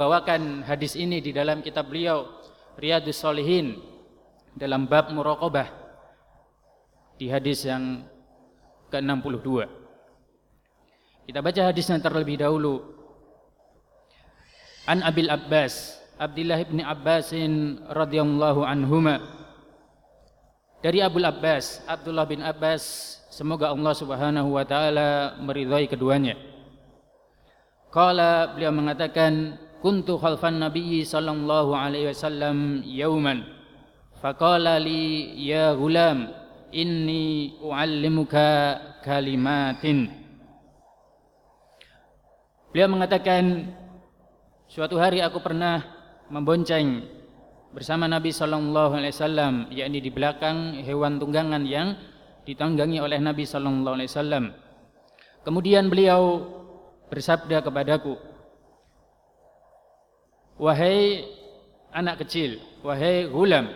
bawakan hadis ini di dalam kitab beliau Riyadus Solihin dalam bab muraqabah di hadis yang ke-62. Kita baca hadisnya terlebih dahulu. An Abil Abbas, Abdullah bin Abbasin radhiyallahu anhuma. Dari Abu Abbas, Abdullah bin Abbas, semoga Allah Subhanahu wa taala meridhai keduanya. Qala beliau mengatakan kuntu khalfan nabiyyi sallallahu alaihi wasallam yauman faqala li ya gulam inni uallimuka kalimatin. Beliau mengatakan suatu hari aku pernah membonceng bersama Nabi sallallahu alaihi wasallam yakni di belakang hewan tunggangan yang ditunggangi oleh Nabi sallallahu alaihi wasallam. Kemudian beliau bersabda kepadaku Wahai anak kecil, wahai gulam,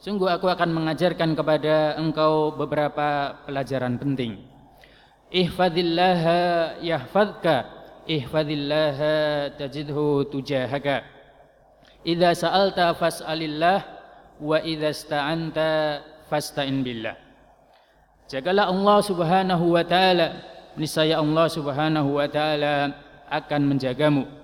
sungguh aku akan mengajarkan kepada engkau beberapa pelajaran penting. Ihfadillaha yahfadka, ihfadillaha tajidhu tujahaka. Idza sa'alta fas'alillah wa idza sta'anta fasta'in billah. Jagalah Allah Subhanahu wa taala, niscaya Allah Subhanahu wa taala akan menjagamu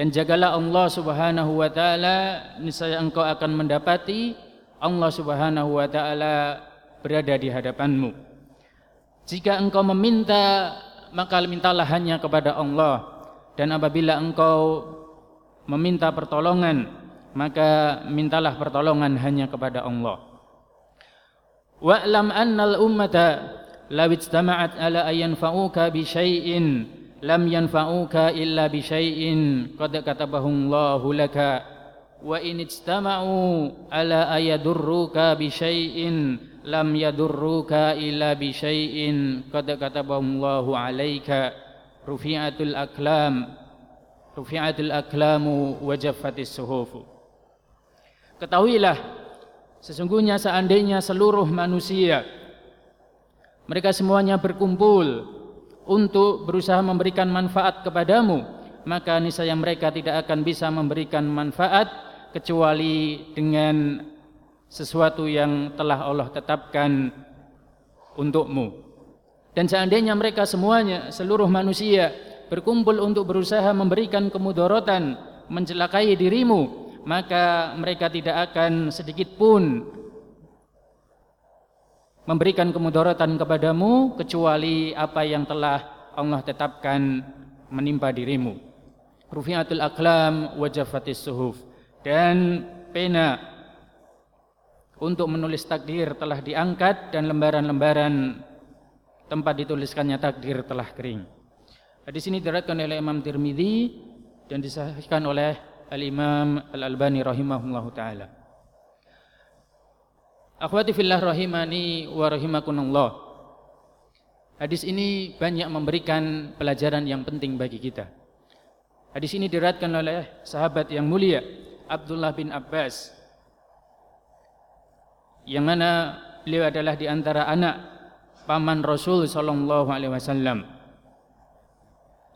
dan jagalah Allah Subhanahu wa taala niscaya engkau akan mendapati Allah Subhanahu wa taala berada di hadapanmu. Jika engkau meminta maka mintalah hanya kepada Allah dan apabila engkau meminta pertolongan maka mintalah pertolongan hanya kepada Allah. Wa'lam annal ummata law ijtama'at ala ayanfa'uka bi syai'in lam yanfa'uka illa bi syai'in. Qad katabahu Allahu laka. Wa in ijtama'u ala ayadurruka bi syai'in. Lam yadurruka illa bi syai'in. Qad katabahu Allahu alayka. Rufi'atul aklam. Rufi'atul aklamu wa jaffatis suhuf ketahuilah sesungguhnya seandainya seluruh manusia mereka semuanya berkumpul untuk berusaha memberikan manfaat kepadamu maka niscaya mereka tidak akan bisa memberikan manfaat kecuali dengan sesuatu yang telah Allah tetapkan untukmu. Dan seandainya mereka semuanya seluruh manusia berkumpul untuk berusaha memberikan kemudorotan mencelakai dirimu maka mereka tidak akan sedikit pun memberikan kemudaratan kepadamu kecuali apa yang telah Allah tetapkan menimpa dirimu. Rufi'atul aklam wajafatis suhuf dan pena untuk menulis takdir telah diangkat dan lembaran-lembaran tempat dituliskannya takdir telah kering. Di sini diriwayatkan oleh Imam Tirmidzi dan disahihkan oleh Al Imam Al Albani rahimahullahu taala. Akhwati fillah rahimani wa rahimakunallah. Hadis ini banyak memberikan pelajaran yang penting bagi kita. Hadis ini diriwayatkan oleh sahabat yang mulia Abdullah bin Abbas yang mana beliau adalah di antara anak paman Rasul sallallahu alaihi wasallam.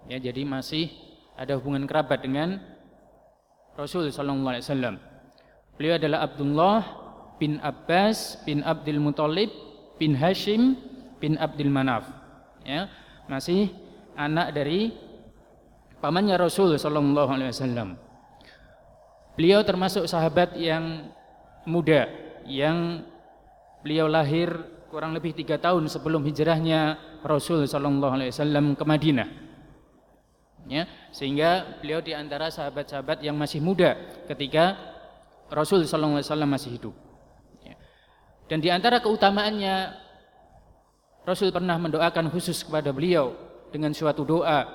Ya, jadi masih ada hubungan kerabat dengan Rasul sallallahu alaihi wasallam. Beliau adalah Abdullah bin Abbas bin Abdul Muthalib bin Hashim bin Abdul Manaf. Ya masih anak dari pamannya Rasul sallallahu alaihi wasallam. Beliau termasuk sahabat yang muda yang beliau lahir kurang lebih tiga tahun sebelum hijrahnya Rasul sallallahu alaihi wasallam ke Madinah. Ya sehingga beliau di antara sahabat-sahabat yang masih muda ketika Rasul sallallahu alaihi wasallam masih hidup dan di antara keutamaannya Rasul pernah mendoakan khusus kepada beliau dengan suatu doa.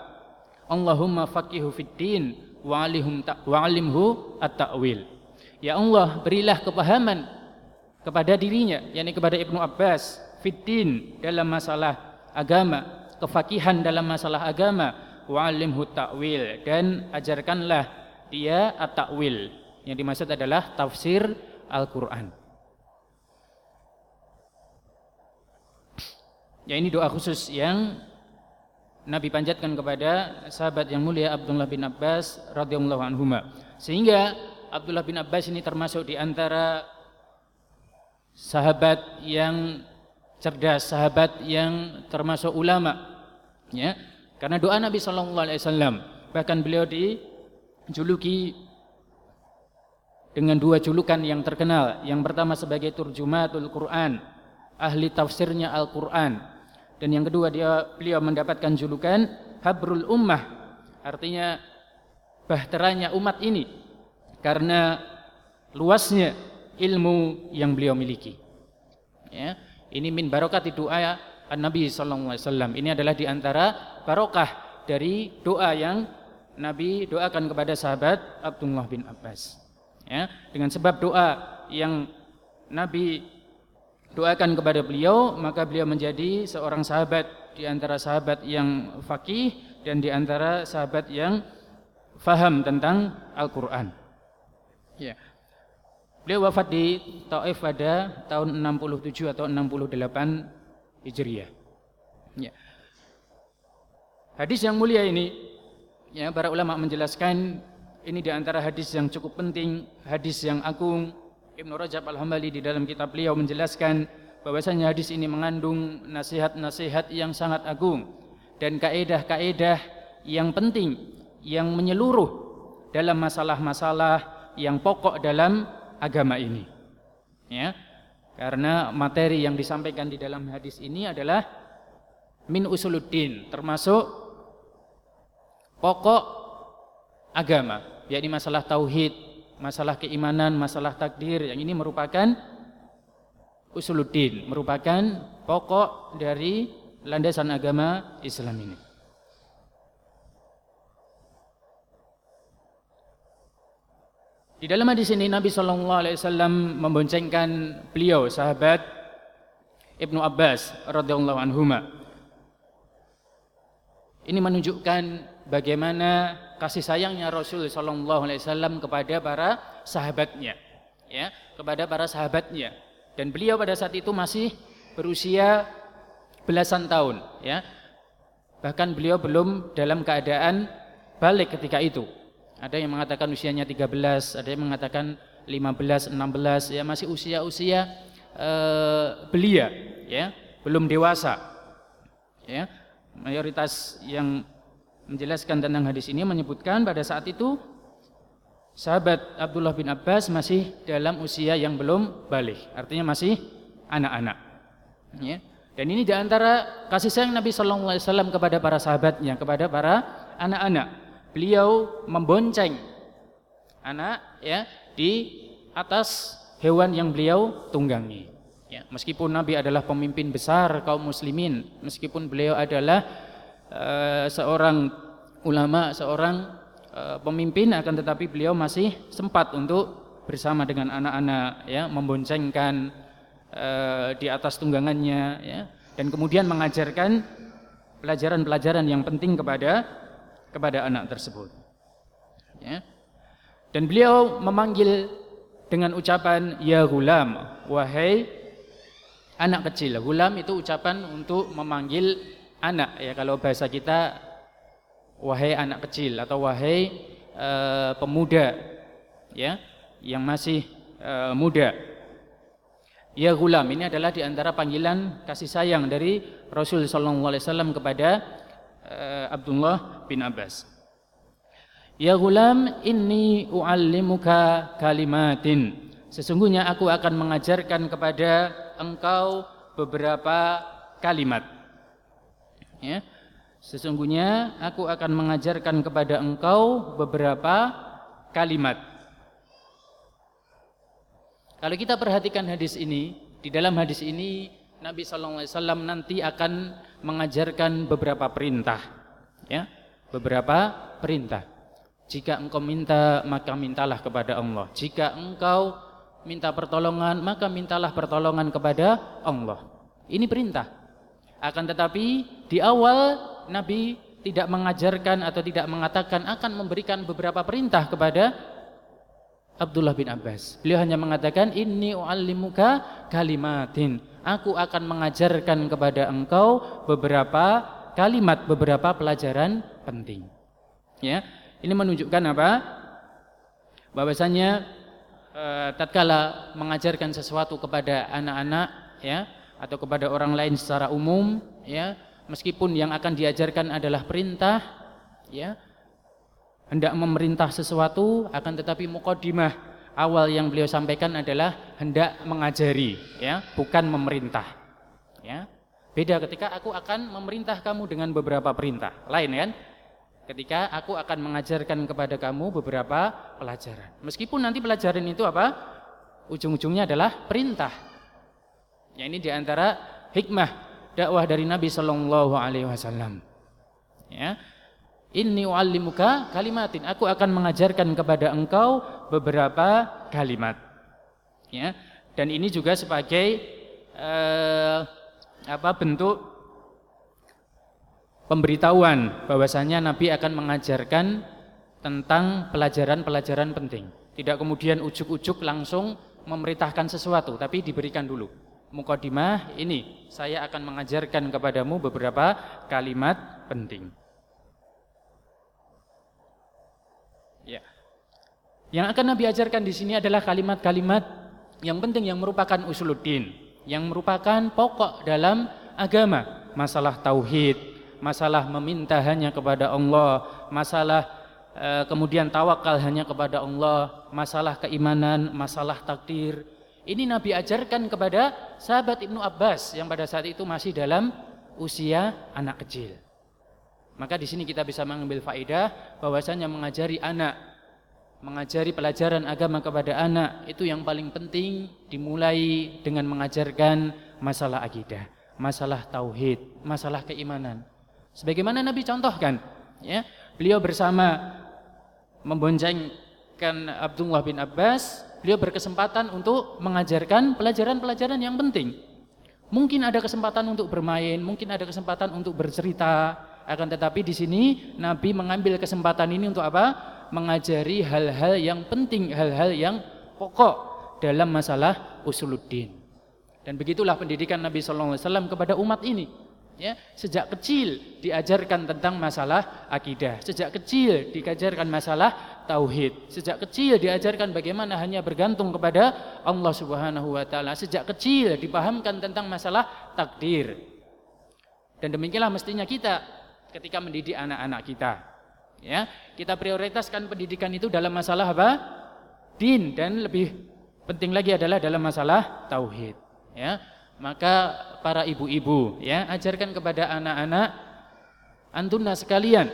Allahumma faqihu fid din wa alimhu at-ta'wil. Ya Allah, berilah kepahaman kepada dirinya, yakni kepada Ibnu Abbas, fitin dalam masalah agama, kefakihan dalam masalah agama, wa alimhu ta'wil dan ajarkanlah dia at-ta'wil. Yang dimaksud adalah tafsir Al-Qur'an. Ya ini doa khusus yang Nabi panjatkan kepada sahabat yang mulia Abdullah bin Abbas radhiyallahu anhu. Sehingga Abdullah bin Abbas ini termasuk di antara sahabat yang cerdas, sahabat yang termasuk ulama. Ya. Karena doa Nabi sallallahu alaihi wasallam bahkan beliau dijuluki dengan dua julukan yang terkenal. Yang pertama sebagai turjumatul Quran, ahli tafsirnya Al-Quran dan yang kedua dia beliau mendapatkan julukan Habrul Ummah. Artinya bahteranya umat ini. Karena luasnya ilmu yang beliau miliki. Ya ini min barokat doa Nabi sallallahu alaihi wasallam. Ini adalah di antara barokah dari doa yang Nabi doakan kepada sahabat Abdullah bin Abbas. Ya dengan sebab doa yang Nabi doakan kepada beliau maka beliau menjadi seorang sahabat di antara sahabat yang fakih dan di antara sahabat yang faham tentang Al-Qur'an. Ya. Beliau wafat di Taif pada tahun 67 atau 68 Hijriah. Ya. Hadis yang mulia ini ya para ulama menjelaskan ini di antara hadis yang cukup penting, hadis yang agung Ibnu Rajab Al-Hambali di dalam kitab beliau menjelaskan bahwasanya hadis ini mengandung nasihat-nasihat yang sangat agung dan kaedah-kaedah yang penting yang menyeluruh dalam masalah-masalah yang pokok dalam agama ini. Ya. Karena materi yang disampaikan di dalam hadis ini adalah min usuluddin, termasuk pokok agama, yakni masalah tauhid, masalah keimanan, masalah takdir yang ini merupakan usuluddin, merupakan pokok dari landasan agama Islam ini. Di dalam hadis ini Nabi Shallallahu Alaihi Wasallam memboncengkan beliau sahabat Ibnu Abbas radhiyallahu anhu. Ini menunjukkan bagaimana kasih sayangnya Rasul Shallallahu Alaihi Wasallam kepada para sahabatnya, ya, kepada para sahabatnya. Dan beliau pada saat itu masih berusia belasan tahun, ya. Bahkan beliau belum dalam keadaan balik ketika itu. Ada yang mengatakan usianya 13, ada yang mengatakan 15, 16, ya masih usia-usia uh, belia, ya, belum dewasa. Ya. Mayoritas yang menjelaskan tentang hadis ini menyebutkan pada saat itu sahabat Abdullah bin Abbas masih dalam usia yang belum balik, artinya masih anak-anak. Ya. Dan ini di antara kasih sayang Nabi Wasallam kepada para sahabatnya, kepada para anak-anak. Beliau membonceng anak ya di atas hewan yang beliau tunggangi. Ya, meskipun Nabi adalah pemimpin besar kaum muslimin, meskipun beliau adalah Eh, seorang ulama, seorang uh, pemimpin akan tetapi beliau masih sempat untuk bersama dengan anak-anak ya memboncengkan uh, di atas tunggangannya ya dan kemudian mengajarkan pelajaran-pelajaran yang penting kepada kepada anak tersebut. Ya. Dan beliau memanggil dengan ucapan ya gulam, wahai anak kecil. Gulam itu ucapan untuk memanggil anak ya kalau bahasa kita wahai anak kecil atau wahai uh, pemuda ya yang masih uh, muda. Ya gulam ini adalah di antara panggilan kasih sayang dari Rasul Sallallahu Alaihi Wasallam kepada uh, Abdullah bin Abbas. Ya gulam ini uallimuka kalimatin. Sesungguhnya aku akan mengajarkan kepada engkau beberapa kalimat ya. Sesungguhnya aku akan mengajarkan kepada engkau beberapa kalimat. Kalau kita perhatikan hadis ini di dalam hadis ini Nabi Shallallahu Alaihi Wasallam nanti akan mengajarkan beberapa perintah ya. Beberapa perintah. Jika engkau minta maka mintalah kepada Allah. Jika engkau minta pertolongan maka mintalah pertolongan kepada Allah. Ini perintah akan tetapi di awal Nabi tidak mengajarkan atau tidak mengatakan akan memberikan beberapa perintah kepada Abdullah bin Abbas. Beliau hanya mengatakan inni uallimuka kalimatin. Aku akan mengajarkan kepada engkau beberapa kalimat beberapa pelajaran penting. Ya, ini menunjukkan apa? Bahwasanya e, tatkala mengajarkan sesuatu kepada anak-anak ya atau kepada orang lain secara umum ya, meskipun yang akan diajarkan adalah perintah ya, hendak memerintah sesuatu akan tetapi mukadimah awal yang beliau sampaikan adalah hendak mengajari ya. Bukan memerintah ya. Beda ketika aku akan memerintah kamu dengan beberapa perintah. Lain kan? Ketika aku akan mengajarkan kepada kamu beberapa pelajaran. Meskipun nanti pelajaran itu apa? Ujung-ujungnya adalah perintah ya ini di antara hikmah dakwah dari Nabi Shallallahu Alaihi Wasallam ya Inni u'allimuka kalimatin. Aku akan mengajarkan kepada engkau beberapa kalimat. Ya. Dan ini juga sebagai eh, apa bentuk pemberitahuan bahwasanya Nabi akan mengajarkan tentang pelajaran-pelajaran penting. Tidak kemudian ujuk-ujuk langsung memerintahkan sesuatu, tapi diberikan dulu. Mukadimah ini saya akan mengajarkan kepadamu beberapa kalimat penting. Yang akan Nabi ajarkan di sini adalah kalimat-kalimat yang penting yang merupakan usuluddin, yang merupakan pokok dalam agama, masalah tauhid, masalah meminta hanya kepada Allah, masalah e, kemudian tawakal hanya kepada Allah, masalah keimanan, masalah takdir. Ini Nabi ajarkan kepada sahabat Ibnu Abbas yang pada saat itu masih dalam usia anak kecil. Maka di sini kita bisa mengambil faedah bahwasanya mengajari anak mengajari pelajaran agama kepada anak itu yang paling penting dimulai dengan mengajarkan masalah akidah, masalah tauhid, masalah keimanan. Sebagaimana Nabi contohkan, ya, beliau bersama memboncengkan Abdullah bin Abbas, beliau berkesempatan untuk mengajarkan pelajaran-pelajaran yang penting. Mungkin ada kesempatan untuk bermain, mungkin ada kesempatan untuk bercerita, akan tetapi di sini Nabi mengambil kesempatan ini untuk apa? mengajari hal-hal yang penting, hal-hal yang pokok dalam masalah usuluddin. Dan begitulah pendidikan Nabi sallallahu alaihi wasallam kepada umat ini. Ya, sejak kecil diajarkan tentang masalah akidah, sejak kecil diajarkan masalah tauhid, sejak kecil diajarkan bagaimana hanya bergantung kepada Allah Subhanahu wa taala, sejak kecil dipahamkan tentang masalah takdir. Dan demikianlah mestinya kita ketika mendidik anak-anak kita. Ya, kita prioritaskan pendidikan itu dalam masalah apa? Din dan lebih penting lagi adalah dalam masalah tauhid. Ya, maka para ibu-ibu ya ajarkan kepada anak-anak antuna sekalian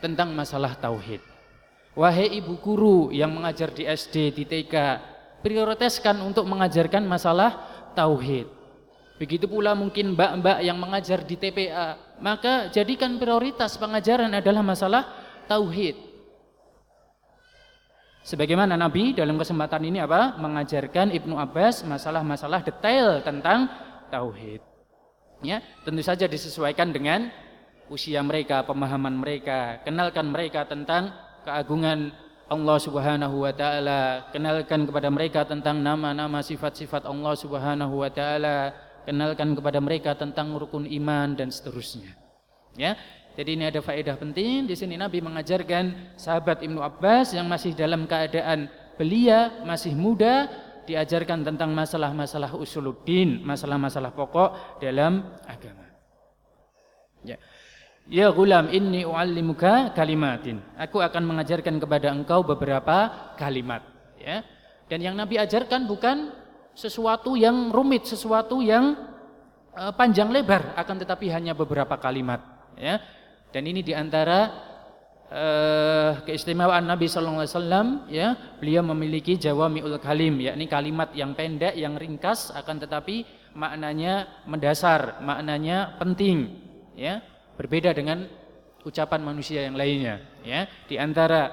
tentang masalah tauhid. Wahai ibu guru yang mengajar di SD, di TK, prioritaskan untuk mengajarkan masalah tauhid. Begitu pula mungkin mbak-mbak yang mengajar di TPA, maka jadikan prioritas pengajaran adalah masalah tauhid. Sebagaimana Nabi dalam kesempatan ini apa? Mengajarkan Ibnu Abbas masalah-masalah detail tentang tauhid. Ya, tentu saja disesuaikan dengan usia mereka, pemahaman mereka, kenalkan mereka tentang keagungan Allah Subhanahu wa taala, kenalkan kepada mereka tentang nama-nama sifat-sifat Allah Subhanahu wa taala, kenalkan kepada mereka tentang rukun iman dan seterusnya. Ya. Jadi ini ada faedah penting di sini Nabi mengajarkan sahabat Ibnu Abbas yang masih dalam keadaan belia, masih muda diajarkan tentang masalah-masalah usuluddin, masalah-masalah pokok dalam agama. Ya. Ya gulam inni uallimuka kalimatin. Aku akan mengajarkan kepada engkau beberapa kalimat, ya. Dan yang Nabi ajarkan bukan sesuatu yang rumit, sesuatu yang uh, panjang lebar, akan tetapi hanya beberapa kalimat. Ya. Dan ini di antara uh, keistimewaan Nabi Sallallahu Alaihi Wasallam, ya, beliau memiliki jawamiul kalim, yakni kalimat yang pendek, yang ringkas, akan tetapi maknanya mendasar, maknanya penting, ya, berbeda dengan ucapan manusia yang lainnya, ya. Di antara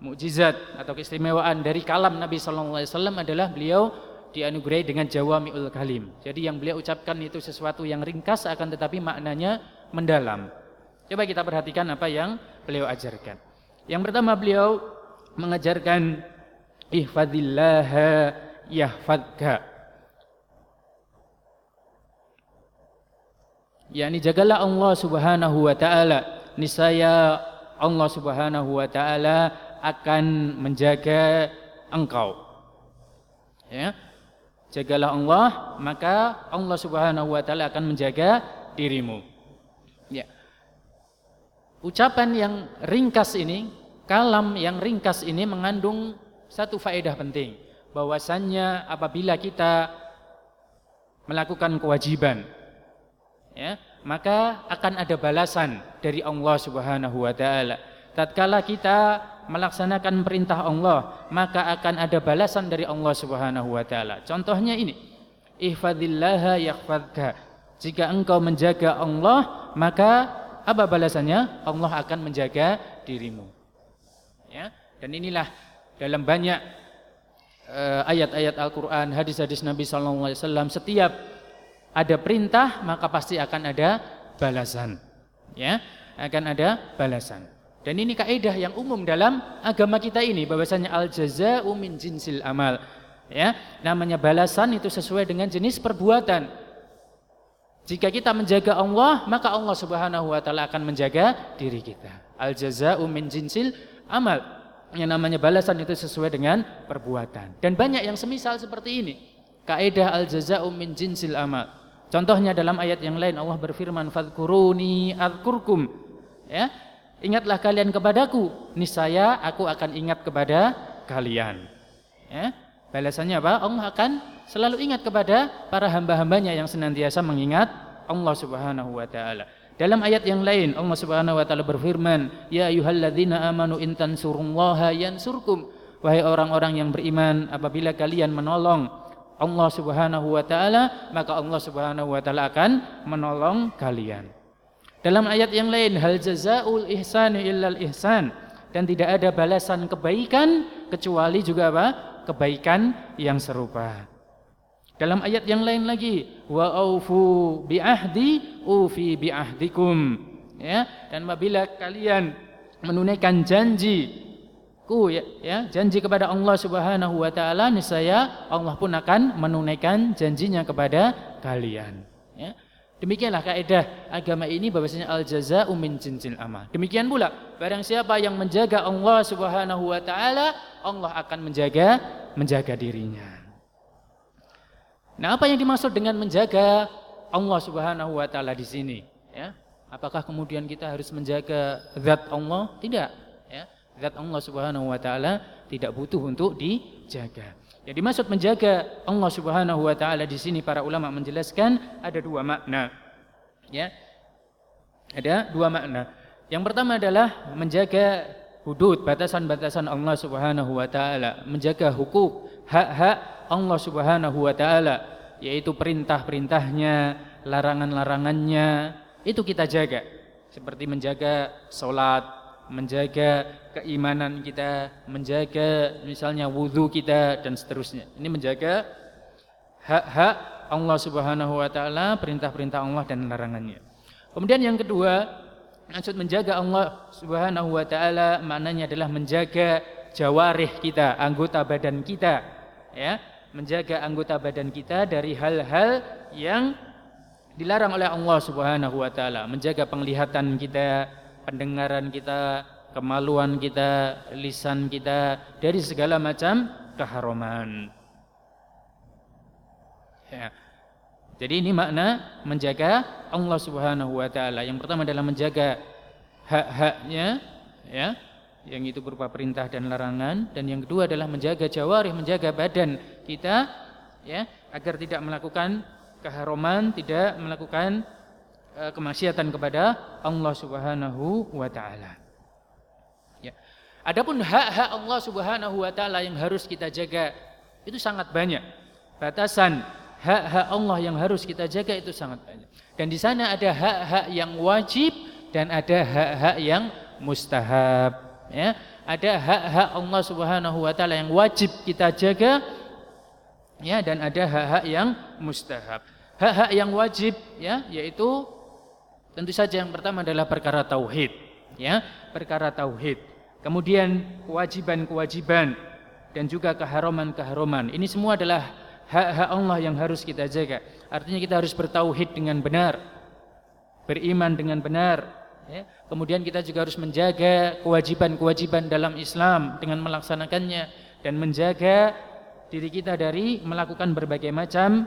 mukjizat atau keistimewaan dari kalam Nabi Sallallahu Alaihi Wasallam adalah beliau dianugerahi dengan jawami'ul kalim. Jadi yang beliau ucapkan itu sesuatu yang ringkas akan tetapi maknanya mendalam. Coba kita perhatikan apa yang beliau ajarkan. Yang pertama beliau mengajarkan ihfadillah yahfadka. Yakni jagalah Allah Subhanahu wa taala. Niscaya Allah Subhanahu wa taala akan menjaga engkau. Ya. Jagalah Allah maka Allah Subhanahu wa taala akan menjaga dirimu. Ya. Ucapan yang ringkas ini kalam yang ringkas ini mengandung satu faedah penting. Bahwasannya apabila kita melakukan kewajiban ya maka akan ada balasan dari Allah Subhanahu wa taala. Tatkala kita melaksanakan perintah Allah maka akan ada balasan dari Allah Subhanahu wa taala. Contohnya ini. Ihfadillaha yahfadka jika engkau menjaga Allah maka apa balasannya? Allah akan menjaga dirimu. Ya dan inilah dalam banyak uh, ayat-ayat Al-Qur'an hadis-hadis Nabi sallallahu alaihi wasallam setiap ada perintah maka pasti akan ada balasan. Ya akan ada balasan. Dan ini kaidah yang umum dalam agama kita ini bahwasanya al jazaa'u min jinsil amal. Ya namanya balasan itu sesuai dengan jenis perbuatan. Jika kita menjaga Allah maka Allah Subhanahu wa taala akan menjaga diri kita. Al jazaa'u min jinsil amal yang namanya balasan itu sesuai dengan perbuatan. Dan banyak yang semisal seperti ini. Kaidah al jazaa'u min jinsil amal Contohnya dalam ayat yang lain Allah berfirman fadkuruni adzkurkum. Ya. Ingatlah kalian kepadaku, niscaya aku akan ingat kepada kalian. Ya. Balasannya apa? Allah akan selalu ingat kepada para hamba-hambanya yang senantiasa mengingat Allah Subhanahu wa taala. Dalam ayat yang lain Allah Subhanahu wa taala berfirman, "Ya ayyuhalladzina amanu in tansurullaha yansurkum." Wahai orang-orang yang beriman, apabila kalian menolong Allah Subhanahu wa taala, maka Allah Subhanahu wa taala akan menolong kalian. Dalam ayat yang lain, hal jazaul ihsan illal ihsan dan tidak ada balasan kebaikan kecuali juga apa? kebaikan yang serupa. Dalam ayat yang lain lagi, wa aufu bi ahdi ufi bi ahdikum. Ya, dan apabila kalian menunaikan janji ku ya, ya janji kepada Allah Subhanahu wa taala niscaya Allah pun akan menunaikan janjinya kepada kalian ya demikianlah kaidah agama ini bahwasanya al jazaa'u min jinsil amal demikian pula barang siapa yang menjaga Allah Subhanahu wa taala Allah akan menjaga menjaga dirinya Nah, apa yang dimaksud dengan menjaga Allah Subhanahu wa taala di sini, ya? Apakah kemudian kita harus menjaga zat Allah? Tidak, zat Allah Subhanahu wa taala tidak butuh untuk dijaga. Yang dimaksud menjaga Allah Subhanahu wa taala di sini para ulama menjelaskan ada dua makna. Ya. Ada dua makna. Yang pertama adalah menjaga hudud batasan-batasan Allah Subhanahu wa taala, menjaga hukuk, hak-hak Allah Subhanahu wa taala, yaitu perintah-perintahnya, larangan-larangannya, itu kita jaga. Seperti menjaga salat, menjaga keimanan kita, menjaga misalnya wudhu kita dan seterusnya. Ini menjaga hak-hak Allah Subhanahu wa taala, perintah-perintah Allah dan larangannya. Kemudian yang kedua, maksud menjaga Allah Subhanahu wa taala maknanya adalah menjaga jawarih kita, anggota badan kita, ya, menjaga anggota badan kita dari hal-hal yang dilarang oleh Allah Subhanahu wa taala, menjaga penglihatan kita, pendengaran kita, kemaluan kita, lisan kita dari segala macam keharuman. Ya. Jadi ini makna menjaga Allah Subhanahu wa taala. Yang pertama adalah menjaga hak-haknya ya, yang itu berupa perintah dan larangan dan yang kedua adalah menjaga jawarih, menjaga badan kita ya, agar tidak melakukan keharuman, tidak melakukan kemaksiatan kepada Allah Subhanahu wa taala. Ya. Adapun hak-hak Allah Subhanahu wa taala yang harus kita jaga itu sangat banyak. Batasan hak-hak Allah yang harus kita jaga itu sangat banyak. Dan di sana ada hak-hak yang wajib dan ada hak-hak yang mustahab, ya. Ada hak-hak Allah Subhanahu wa taala yang wajib kita jaga ya dan ada hak-hak yang mustahab. Hak-hak yang wajib ya yaitu Tentu saja yang pertama adalah perkara tauhid, ya, perkara tauhid. Kemudian kewajiban-kewajiban dan juga keharuman-keharuman. Ini semua adalah hak-hak Allah yang harus kita jaga. Artinya kita harus bertauhid dengan benar. beriman dengan benar. Ya. Kemudian kita juga harus menjaga kewajiban-kewajiban dalam Islam dengan melaksanakannya dan menjaga diri kita dari melakukan berbagai macam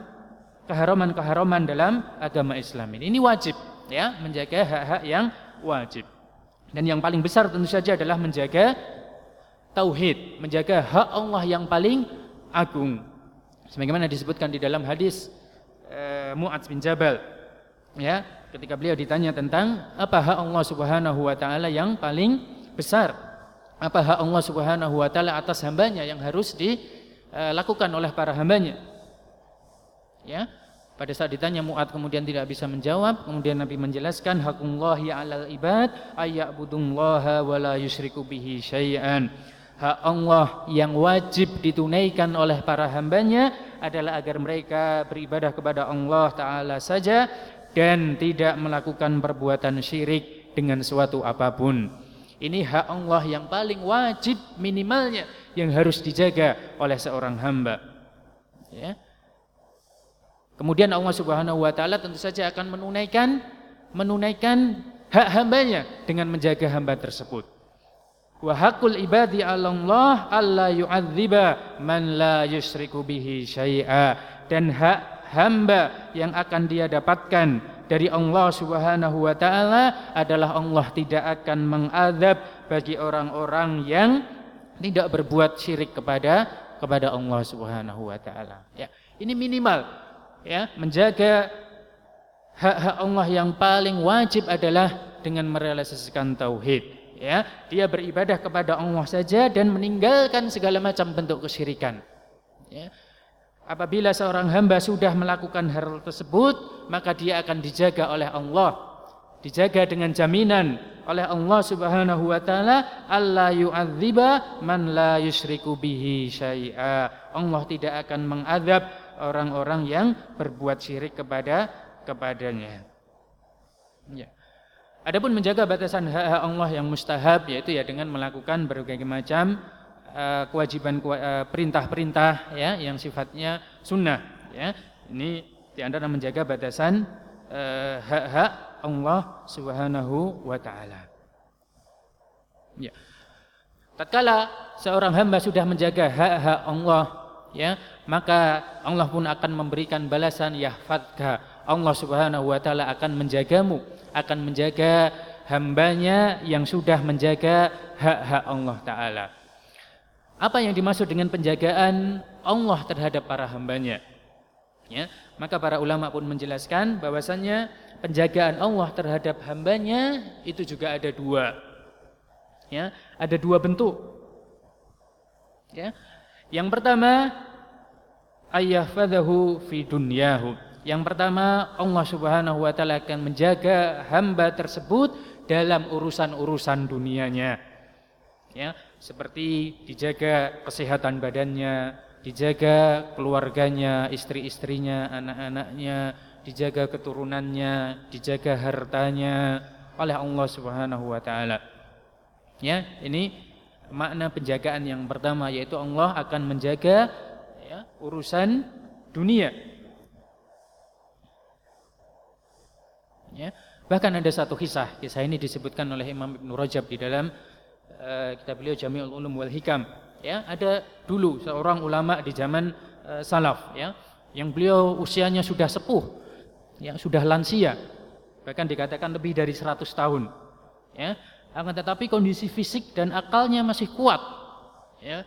keharaman-keharaman dalam agama Islam ini. Ini wajib ya, menjaga hak-hak yang wajib. Dan yang paling besar tentu saja adalah menjaga tauhid, menjaga hak Allah yang paling agung. Sebagaimana disebutkan di dalam hadis uh, Mu'adz bin Jabal ya ketika beliau ditanya tentang apa hak Allah Subhanahu wa taala yang paling besar apa hak Allah Subhanahu wa taala atas hambanya yang harus dilakukan oleh para hambanya ya pada saat ditanya Mu'ad kemudian tidak bisa menjawab kemudian Nabi menjelaskan hakullahi 'alal ibad ayya'budullaha wa la yusyriku bihi syai'an hak Allah yang wajib ditunaikan oleh para hambanya adalah agar mereka beribadah kepada Allah Ta'ala saja dan tidak melakukan perbuatan syirik dengan suatu apa pun. Ini hak Allah yang paling wajib minimalnya yang harus dijaga oleh seorang hamba. Ya. Kemudian Allah Subhanahu wa taala tentu saja akan menunaikan menunaikan hak hambanya dengan menjaga hamba tersebut. Wa hakul ibadi 'ala Allah alla yu'adziba man la yusyriku bihi syai'a dan hak hamba yang akan dia dapatkan dari Allah Subhanahu wa taala adalah Allah tidak akan mengadab bagi orang-orang yang tidak berbuat syirik kepada kepada Allah Subhanahu wa taala. Ya, ini minimal ya, menjaga hak-hak Allah yang paling wajib adalah dengan merealisasikan tauhid. Ya, dia beribadah kepada Allah saja dan meninggalkan segala macam bentuk kesyirikan. Ya, Apabila seorang hamba sudah melakukan hal tersebut, maka dia akan dijaga oleh Allah. Dijaga dengan jaminan oleh Allah Subhanahu wa taala, Allah yu'adziba man la yusyriku bihi syai'a. Allah tidak akan mengadab orang-orang yang berbuat syirik kepada kepadanya. Ya. Adapun menjaga batasan hak-hak Allah yang mustahab yaitu ya dengan melakukan berbagai macam Eh, kewajiban eh, perintah-perintah ya yang sifatnya sunnah ya ini di antara menjaga batasan eh, hak-hak Allah Subhanahu wa taala. Ya. Tatkala seorang hamba sudah menjaga hak-hak Allah ya, maka Allah pun akan memberikan balasan yahfadka. Allah Subhanahu wa taala akan menjagamu, akan menjaga hambanya yang sudah menjaga hak-hak Allah taala. Apa yang dimaksud dengan penjagaan Allah terhadap para hambanya? Ya, maka para ulama pun menjelaskan bahwasannya penjagaan Allah terhadap hambanya itu juga ada dua. Ya, ada dua bentuk. Ya. Yang pertama ayyahfadhahu fi dunyahu. Yang pertama Allah Subhanahu wa taala akan menjaga hamba tersebut dalam urusan-urusan dunianya. Ya, seperti dijaga kesehatan badannya, dijaga keluarganya, istri-istrinya, anak-anaknya, dijaga keturunannya, dijaga hartanya oleh Allah Subhanahu wa taala. Ya, ini makna penjagaan yang pertama yaitu Allah akan menjaga urusan dunia. Ya, bahkan ada satu kisah, kisah ini disebutkan oleh Imam Ibn Rajab di dalam uh, kitab beliau Jami'ul Ulum wal Hikam. Ya ada dulu seorang ulama di zaman uh, salaf ya yang beliau usianya sudah sepuh yang sudah lansia bahkan dikatakan lebih dari 100 tahun ya. Akan tetapi kondisi fisik dan akalnya masih kuat ya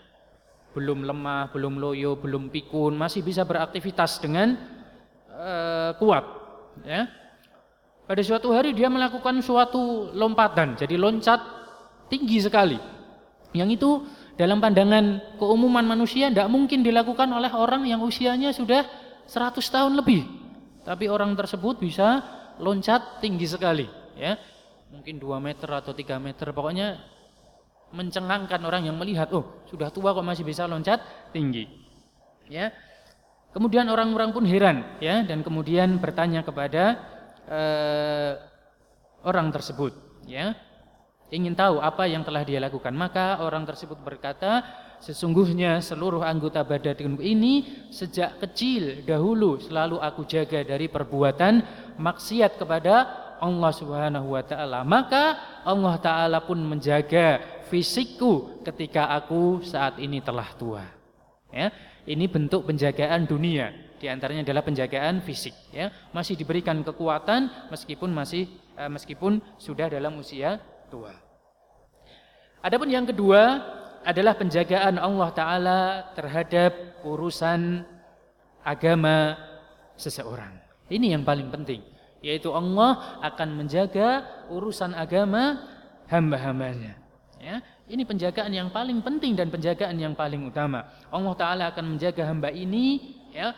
belum lemah belum loyo belum pikun masih bisa beraktivitas dengan uh, kuat ya pada suatu hari dia melakukan suatu lompatan jadi loncat tinggi sekali. Yang itu dalam pandangan keumuman manusia tidak mungkin dilakukan oleh orang yang usianya sudah 100 tahun lebih. Tapi orang tersebut bisa loncat tinggi sekali, ya. Mungkin 2 meter atau 3 meter, pokoknya mencengangkan orang yang melihat, oh, sudah tua kok masih bisa loncat tinggi. Ya. Kemudian orang-orang pun heran, ya, dan kemudian bertanya kepada uh, orang tersebut, ya ingin tahu apa yang telah dia lakukan. Maka orang tersebut berkata, sesungguhnya seluruh anggota badanku ini sejak kecil dahulu selalu aku jaga dari perbuatan maksiat kepada Allah Subhanahu wa taala. Maka Allah taala pun menjaga fisikku ketika aku saat ini telah tua. Ya, ini bentuk penjagaan dunia. Di antaranya adalah penjagaan fisik, ya. Masih diberikan kekuatan meskipun masih eh, meskipun sudah dalam usia tua. Adapun yang kedua adalah penjagaan Allah taala terhadap urusan agama seseorang. Ini yang paling penting, yaitu Allah akan menjaga urusan agama hamba-hambanya. Ya, ini penjagaan yang paling penting dan penjagaan yang paling utama. Allah Taala akan menjaga hamba ini ya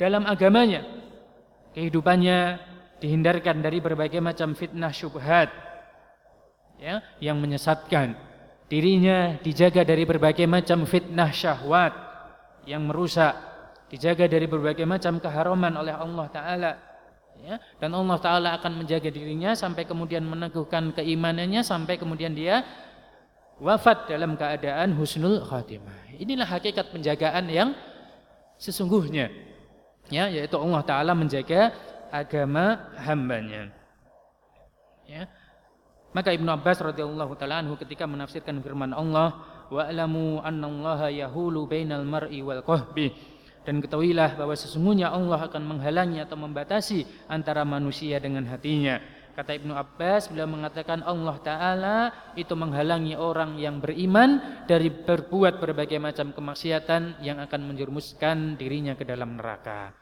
dalam agamanya, kehidupannya dihindarkan dari berbagai macam fitnah syubhat ya yang menyesatkan. Dirinya dijaga dari berbagai macam fitnah syahwat yang merusak, dijaga dari berbagai macam keharaman oleh Allah Taala. Ya, dan Allah Taala akan menjaga dirinya sampai kemudian meneguhkan keimanannya sampai kemudian dia wafat dalam keadaan husnul khatimah. Inilah hakikat penjagaan yang sesungguhnya. Ya, yaitu Allah taala menjaga agama hambanya. Ya. Maka Ibnu Abbas radhiyallahu taala anhu ketika menafsirkan firman Allah, "Wa alamu annallaha yahulu bainal mar'i wal qahbi." Dan ketahuilah bahwa sesungguhnya Allah akan menghalangi atau membatasi antara manusia dengan hatinya. Kata Ibnu Abbas beliau mengatakan Allah Ta'ala itu menghalangi orang yang beriman dari berbuat berbagai macam kemaksiatan yang akan menjerumuskan dirinya ke dalam neraka.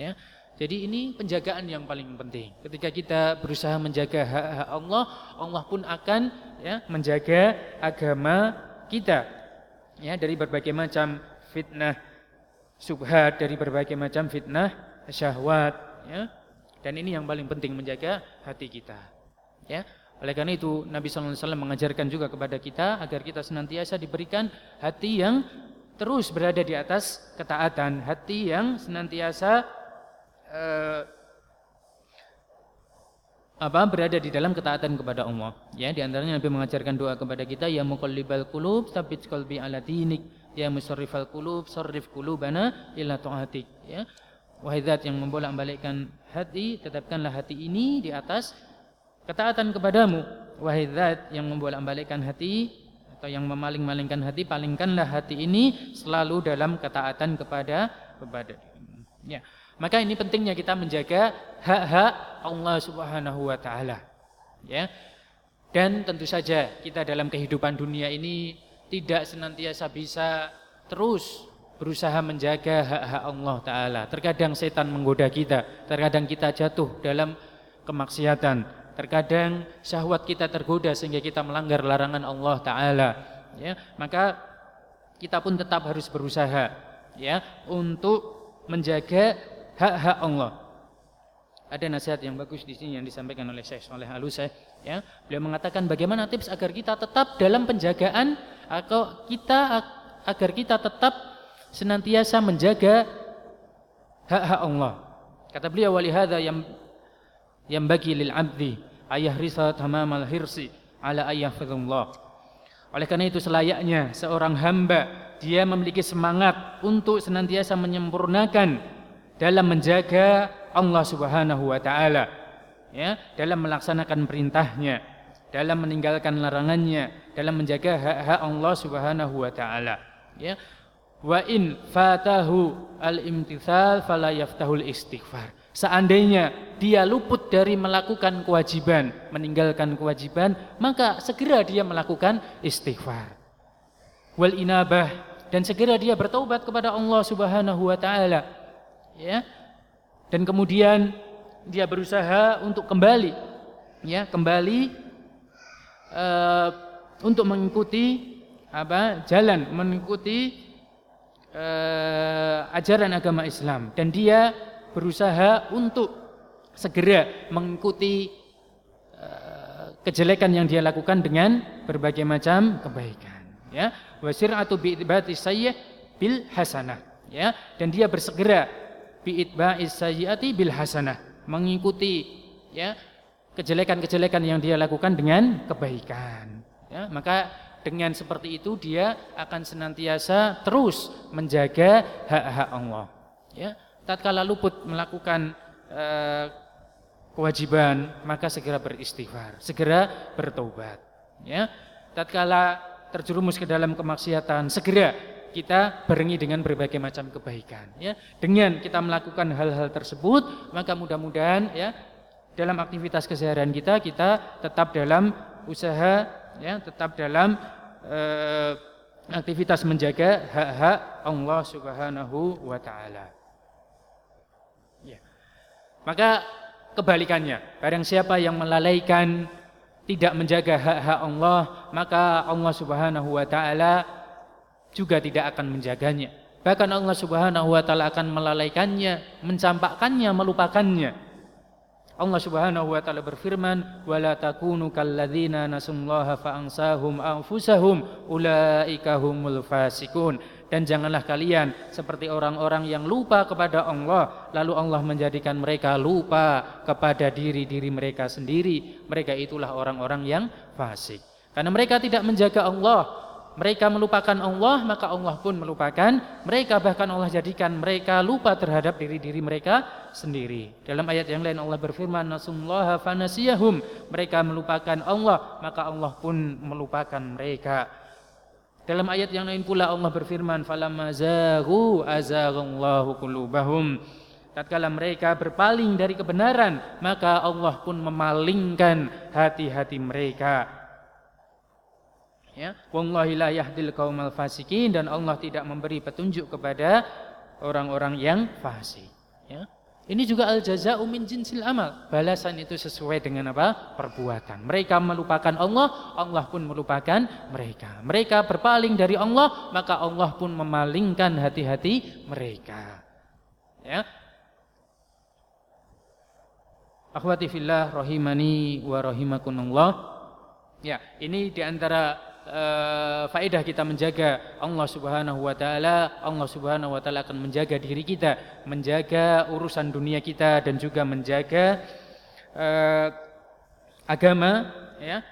Ya. Jadi ini penjagaan yang paling penting. Ketika kita berusaha menjaga hak-hak Allah, Allah pun akan ya, menjaga agama kita ya dari berbagai macam fitnah subhat, dari berbagai macam fitnah syahwat ya dan ini yang paling penting menjaga hati kita. Ya. Oleh karena itu Nabi SAW mengajarkan juga kepada kita agar kita senantiasa diberikan hati yang terus berada di atas ketaatan, hati yang senantiasa uh, apa berada di dalam ketaatan kepada Allah. Ya, di antaranya Nabi mengajarkan doa kepada kita ya muqallibal qulub tsabbit qalbi ala dinik ya musarrifal qulub sarrif qulubana ila ta'atik ya. Wahai zat yang membolak-balikkan hati, tetapkanlah hati ini di atas ketaatan kepadamu. Wahai zat yang membolak-balikkan hati atau yang memaling-malingkan hati, palingkanlah hati ini selalu dalam ketaatan kepada kepada Ya. Maka ini pentingnya kita menjaga hak-hak Allah Subhanahu wa taala. Ya. Dan tentu saja kita dalam kehidupan dunia ini tidak senantiasa bisa terus berusaha menjaga hak-hak Allah Ta'ala. Terkadang setan menggoda kita, terkadang kita jatuh dalam kemaksiatan, terkadang syahwat kita tergoda sehingga kita melanggar larangan Allah Ta'ala. Ya, maka kita pun tetap harus berusaha ya untuk menjaga hak-hak Allah. Ada nasihat yang bagus di sini yang disampaikan oleh Syekh Saleh ya. Beliau mengatakan bagaimana tips agar kita tetap dalam penjagaan atau kita agar kita tetap senantiasa menjaga hak-hak Allah. Kata beliau walihada yang yang bagi lil abdi ayah risa tamamal hirsi ala ayah fadlullah. Oleh karena itu selayaknya seorang hamba dia memiliki semangat untuk senantiasa menyempurnakan dalam menjaga Allah Subhanahu wa taala. Ya, dalam melaksanakan perintahnya, dalam meninggalkan larangannya, dalam menjaga hak-hak Allah Subhanahu wa taala. Ya, Wa in fatahu al-imtithal fala yaftahul istighfar. Seandainya dia luput dari melakukan kewajiban, meninggalkan kewajiban, maka segera dia melakukan istighfar. Wal inabah dan segera dia bertaubat kepada Allah Subhanahu wa taala. Ya. Dan kemudian dia berusaha untuk kembali ya, kembali uh, untuk mengikuti apa? jalan, mengikuti uh, ajaran agama Islam. Dan dia berusaha untuk segera mengikuti uh, kejelekan yang dia lakukan dengan berbagai macam kebaikan ya. Wasir'atu bi'itbati sayyi'ah bil hasanah ya. Dan dia bersegera bi'itba'i sayyi'ati bil hasanah mengikuti ya kejelekan-kejelekan yang dia lakukan dengan kebaikan ya. Maka dengan seperti itu dia akan senantiasa terus menjaga hak-hak Allah. Ya, tatkala luput melakukan uh, kewajiban, maka segera beristighfar, segera bertobat. Ya, tatkala terjerumus ke dalam kemaksiatan, segera kita barengi dengan berbagai macam kebaikan. Ya, dengan kita melakukan hal-hal tersebut, maka mudah-mudahan ya dalam aktivitas keseharian kita kita tetap dalam usaha, ya, tetap dalam eh, aktivitas menjaga hak-hak Allah Subhanahu wa taala. Ya. Maka kebalikannya. Barang siapa yang melalaikan tidak menjaga hak-hak Allah, maka Allah Subhanahu wa taala juga tidak akan menjaganya. Bahkan Allah Subhanahu wa taala akan melalaikannya, mencampakkannya, melupakannya. Allah Subhanahu wa taala berfirman, "Wala takunu kalladzina nasullaha fa ansahum anfusahum ulaika humul fasikun." dan janganlah kalian seperti orang-orang yang lupa kepada Allah lalu Allah menjadikan mereka lupa kepada diri-diri mereka sendiri mereka itulah orang-orang yang fasik karena mereka tidak menjaga Allah mereka melupakan Allah maka Allah pun melupakan mereka bahkan Allah jadikan mereka lupa terhadap diri-diri mereka sendiri dalam ayat yang lain Allah berfirman nasullaha fanasiyahum mereka melupakan Allah maka Allah pun melupakan mereka dalam ayat yang lain pula Allah berfirman, "Falamma zaghu azaghallahu qulubahum." Tatkala mereka berpaling dari kebenaran, maka Allah pun memalingkan hati-hati mereka. Ya, wallahi la yahdil qaumal fasikin dan Allah tidak memberi petunjuk kepada orang-orang yang fasik. Ya. Ini juga al jazau min jinsil amal. Balasan itu sesuai dengan apa? Perbuatan. Mereka melupakan Allah, Allah pun melupakan mereka. Mereka berpaling dari Allah, maka Allah pun memalingkan hati-hati mereka. Ya. Akhwati fillah rahimani wa rahimakumullah. Ya, ini di antara uh, faedah kita menjaga Allah Subhanahu wa taala, Allah Subhanahu wa taala akan menjaga diri kita, menjaga urusan dunia kita dan juga menjaga uh, agama ya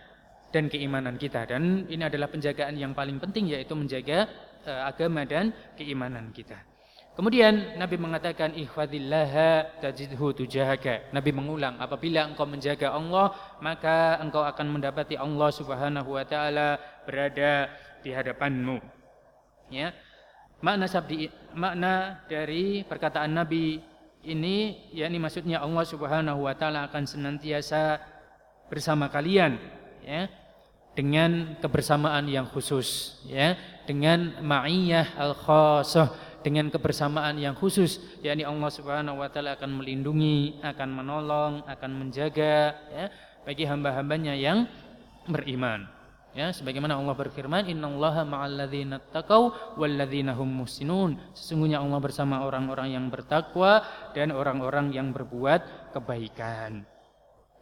dan keimanan kita dan ini adalah penjagaan yang paling penting yaitu menjaga uh, agama dan keimanan kita. Kemudian Nabi mengatakan ihfadillaha tajidhu tujahaka. Nabi mengulang, apabila engkau menjaga Allah, maka engkau akan mendapati Allah Subhanahu wa taala berada di hadapanmu. Ya. Makna sabdi makna dari perkataan Nabi ini yakni maksudnya Allah Subhanahu wa taala akan senantiasa bersama kalian, ya. Dengan kebersamaan yang khusus, ya, dengan ma'iyah al-khassah dengan kebersamaan yang khusus yakni Allah Subhanahu wa taala akan melindungi, akan menolong, akan menjaga ya bagi hamba-hambanya yang beriman. Ya, sebagaimana Allah berfirman, "Innallaha ma'al ladzina taqau wal ladzina hum muhsinun." Sesungguhnya Allah bersama orang-orang yang bertakwa dan orang-orang yang berbuat kebaikan.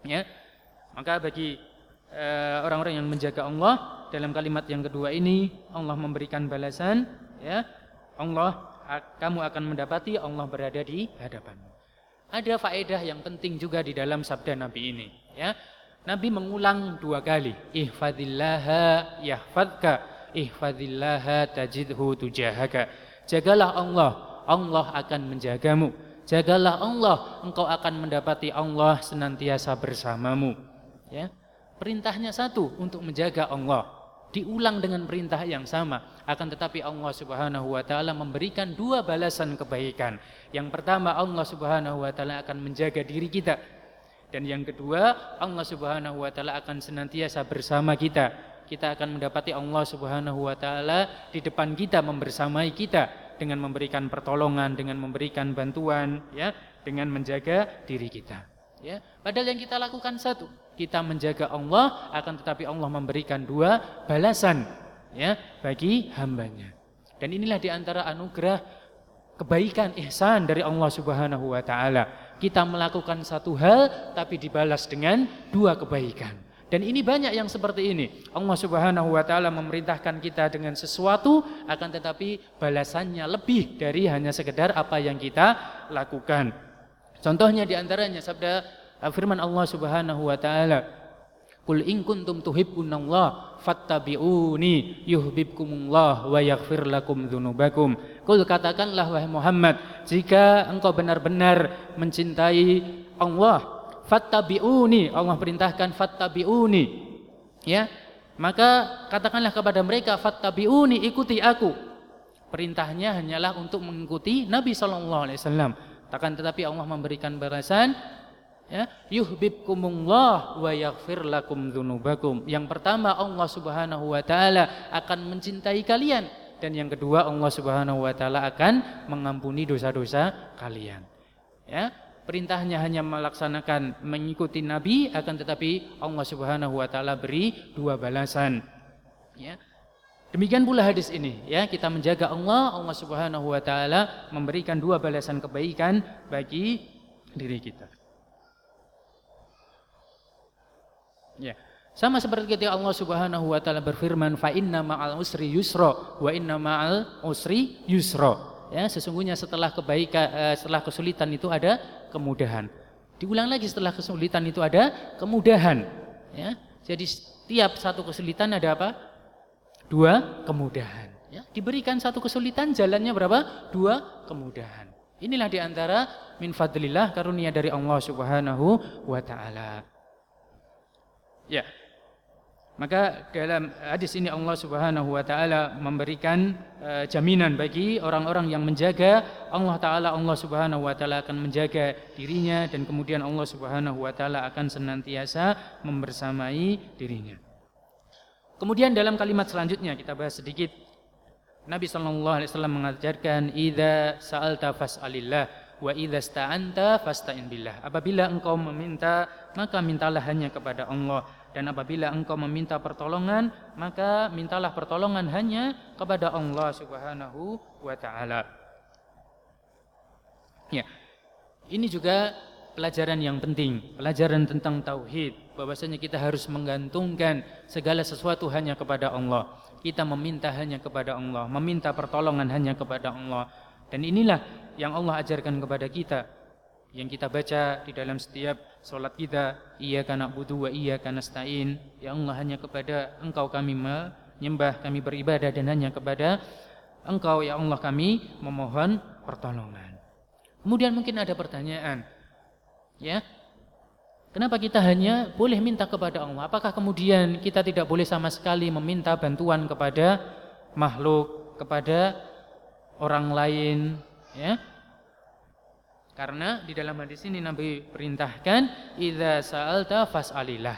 Ya. Maka bagi eh, orang-orang uh, yang menjaga Allah dalam kalimat yang kedua ini Allah memberikan balasan ya. Allah kamu akan mendapati Allah berada di hadapanmu. Ada faedah yang penting juga di dalam sabda Nabi ini, ya. Nabi mengulang dua kali, ihfadillaha yahfadka, ihfadillaha tajidhu tujahaka. Jagalah Allah, Allah akan menjagamu. Jagalah Allah, engkau akan mendapati Allah senantiasa bersamamu. Ya. Perintahnya satu untuk menjaga Allah diulang dengan perintah yang sama akan tetapi Allah Subhanahu wa taala memberikan dua balasan kebaikan yang pertama Allah Subhanahu wa taala akan menjaga diri kita dan yang kedua Allah Subhanahu wa taala akan senantiasa bersama kita kita akan mendapati Allah Subhanahu wa taala di depan kita membersamai kita dengan memberikan pertolongan dengan memberikan bantuan ya dengan menjaga diri kita ya padahal yang kita lakukan satu kita menjaga Allah akan tetapi Allah memberikan dua balasan ya bagi hambanya. Dan inilah di antara anugerah kebaikan ihsan dari Allah Subhanahu wa taala. Kita melakukan satu hal tapi dibalas dengan dua kebaikan. Dan ini banyak yang seperti ini. Allah Subhanahu wa taala memerintahkan kita dengan sesuatu akan tetapi balasannya lebih dari hanya sekedar apa yang kita lakukan. Contohnya di antaranya sabda firman Allah Subhanahu wa taala Qul in kuntum tuhibbunallah fattabi'uni yuhibbukumullah wa yaghfir lakum dzunubakum. Qul katakanlah wahai Muhammad, jika engkau benar-benar mencintai Allah, fattabi'uni. Allah perintahkan fattabi'uni. Ya. Maka katakanlah kepada mereka fattabi'uni, ikuti aku. Perintahnya hanyalah untuk mengikuti Nabi sallallahu alaihi wasallam. Takkan tetapi Allah memberikan balasan ya yuhibbukumullah wa yaghfir lakum dzunubakum. Yang pertama Allah Subhanahu wa taala akan mencintai kalian dan yang kedua Allah Subhanahu wa taala akan mengampuni dosa-dosa kalian. Ya, perintahnya hanya melaksanakan mengikuti nabi akan tetapi Allah Subhanahu wa taala beri dua balasan. Ya. Demikian pula hadis ini ya, kita menjaga Allah, Allah Subhanahu wa taala memberikan dua balasan kebaikan bagi diri kita. Ya. Sama seperti ketika Allah Subhanahu wa taala berfirman fa inna ma'al usri yusra wa inna ma'al usri yusra. Ya, sesungguhnya setelah kebaikan eh, setelah kesulitan itu ada kemudahan. Diulang lagi setelah kesulitan itu ada kemudahan. Ya. Jadi setiap satu kesulitan ada apa? dua kemudahan. Ya, diberikan satu kesulitan, jalannya berapa? Dua kemudahan. Inilah di antara min fadlillah karunia dari Allah Subhanahu wa taala. Ya. Maka dalam hadis ini Allah Subhanahu wa taala memberikan uh, jaminan bagi orang-orang yang menjaga Allah taala Allah Subhanahu wa taala akan menjaga dirinya dan kemudian Allah Subhanahu wa taala akan senantiasa membersamai dirinya. Kemudian dalam kalimat selanjutnya kita bahas sedikit. Nabi sallallahu alaihi wasallam mengajarkan idza sa'alta fas'alillah wa idza sta'anta fasta'in billah. Apabila engkau meminta, maka mintalah hanya kepada Allah dan apabila engkau meminta pertolongan, maka mintalah pertolongan hanya kepada Allah Subhanahu wa taala. Ya. Ini juga pelajaran yang penting, pelajaran tentang tauhid, bahwasanya kita harus menggantungkan segala sesuatu hanya kepada Allah. Kita meminta hanya kepada Allah, meminta pertolongan hanya kepada Allah. Dan inilah yang Allah ajarkan kepada kita. Yang kita baca di dalam setiap solat kita, Iyyaka na'budu wa iyyaka nasta'in. Ya Allah hanya kepada Engkau kami menyembah, kami beribadah dan hanya kepada Engkau ya Allah kami memohon pertolongan. Kemudian mungkin ada pertanyaan, Ya. Kenapa kita hanya boleh minta kepada Allah? Apakah kemudian kita tidak boleh sama sekali meminta bantuan kepada makhluk, kepada orang lain, ya? Karena di dalam hadis ini Nabi perintahkan idza sa'alta fas'alillah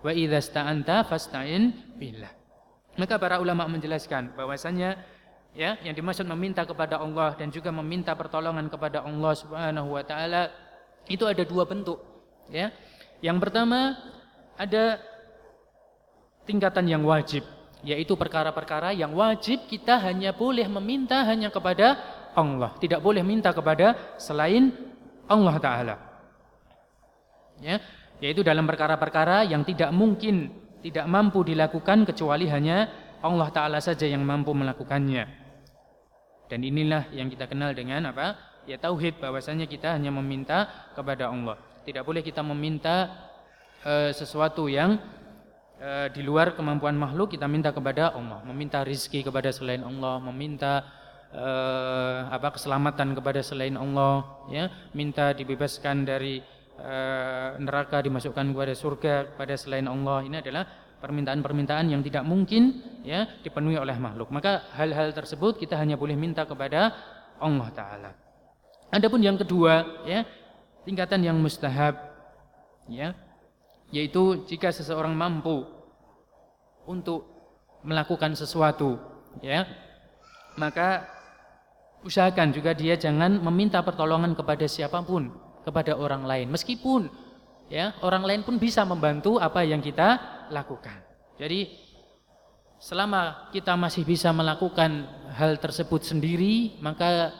wa idza sta'anta fasta'in billah. Maka para ulama menjelaskan bahwasanya ya yang dimaksud meminta kepada Allah dan juga meminta pertolongan kepada Allah Subhanahu wa taala itu ada dua bentuk, ya. Yang pertama ada tingkatan yang wajib, yaitu perkara-perkara yang wajib kita hanya boleh meminta hanya kepada Allah, tidak boleh minta kepada selain Allah taala. Ya, yaitu dalam perkara-perkara yang tidak mungkin tidak mampu dilakukan kecuali hanya Allah taala saja yang mampu melakukannya. Dan inilah yang kita kenal dengan apa? ya tauhid bahwasanya kita hanya meminta kepada Allah. Tidak boleh kita meminta e, sesuatu yang e, di luar kemampuan makhluk kita minta kepada Allah. Meminta rizki kepada selain Allah, meminta e, apa keselamatan kepada selain Allah, ya, minta dibebaskan dari e, neraka dimasukkan kepada surga kepada selain Allah. Ini adalah permintaan-permintaan yang tidak mungkin ya dipenuhi oleh makhluk. Maka hal-hal tersebut kita hanya boleh minta kepada Allah taala. Adapun yang kedua, ya, tingkatan yang mustahab, ya, yaitu jika seseorang mampu untuk melakukan sesuatu, ya, maka usahakan juga dia jangan meminta pertolongan kepada siapa pun, kepada orang lain, meskipun ya orang lain pun bisa membantu apa yang kita lakukan. Jadi selama kita masih bisa melakukan hal tersebut sendiri, maka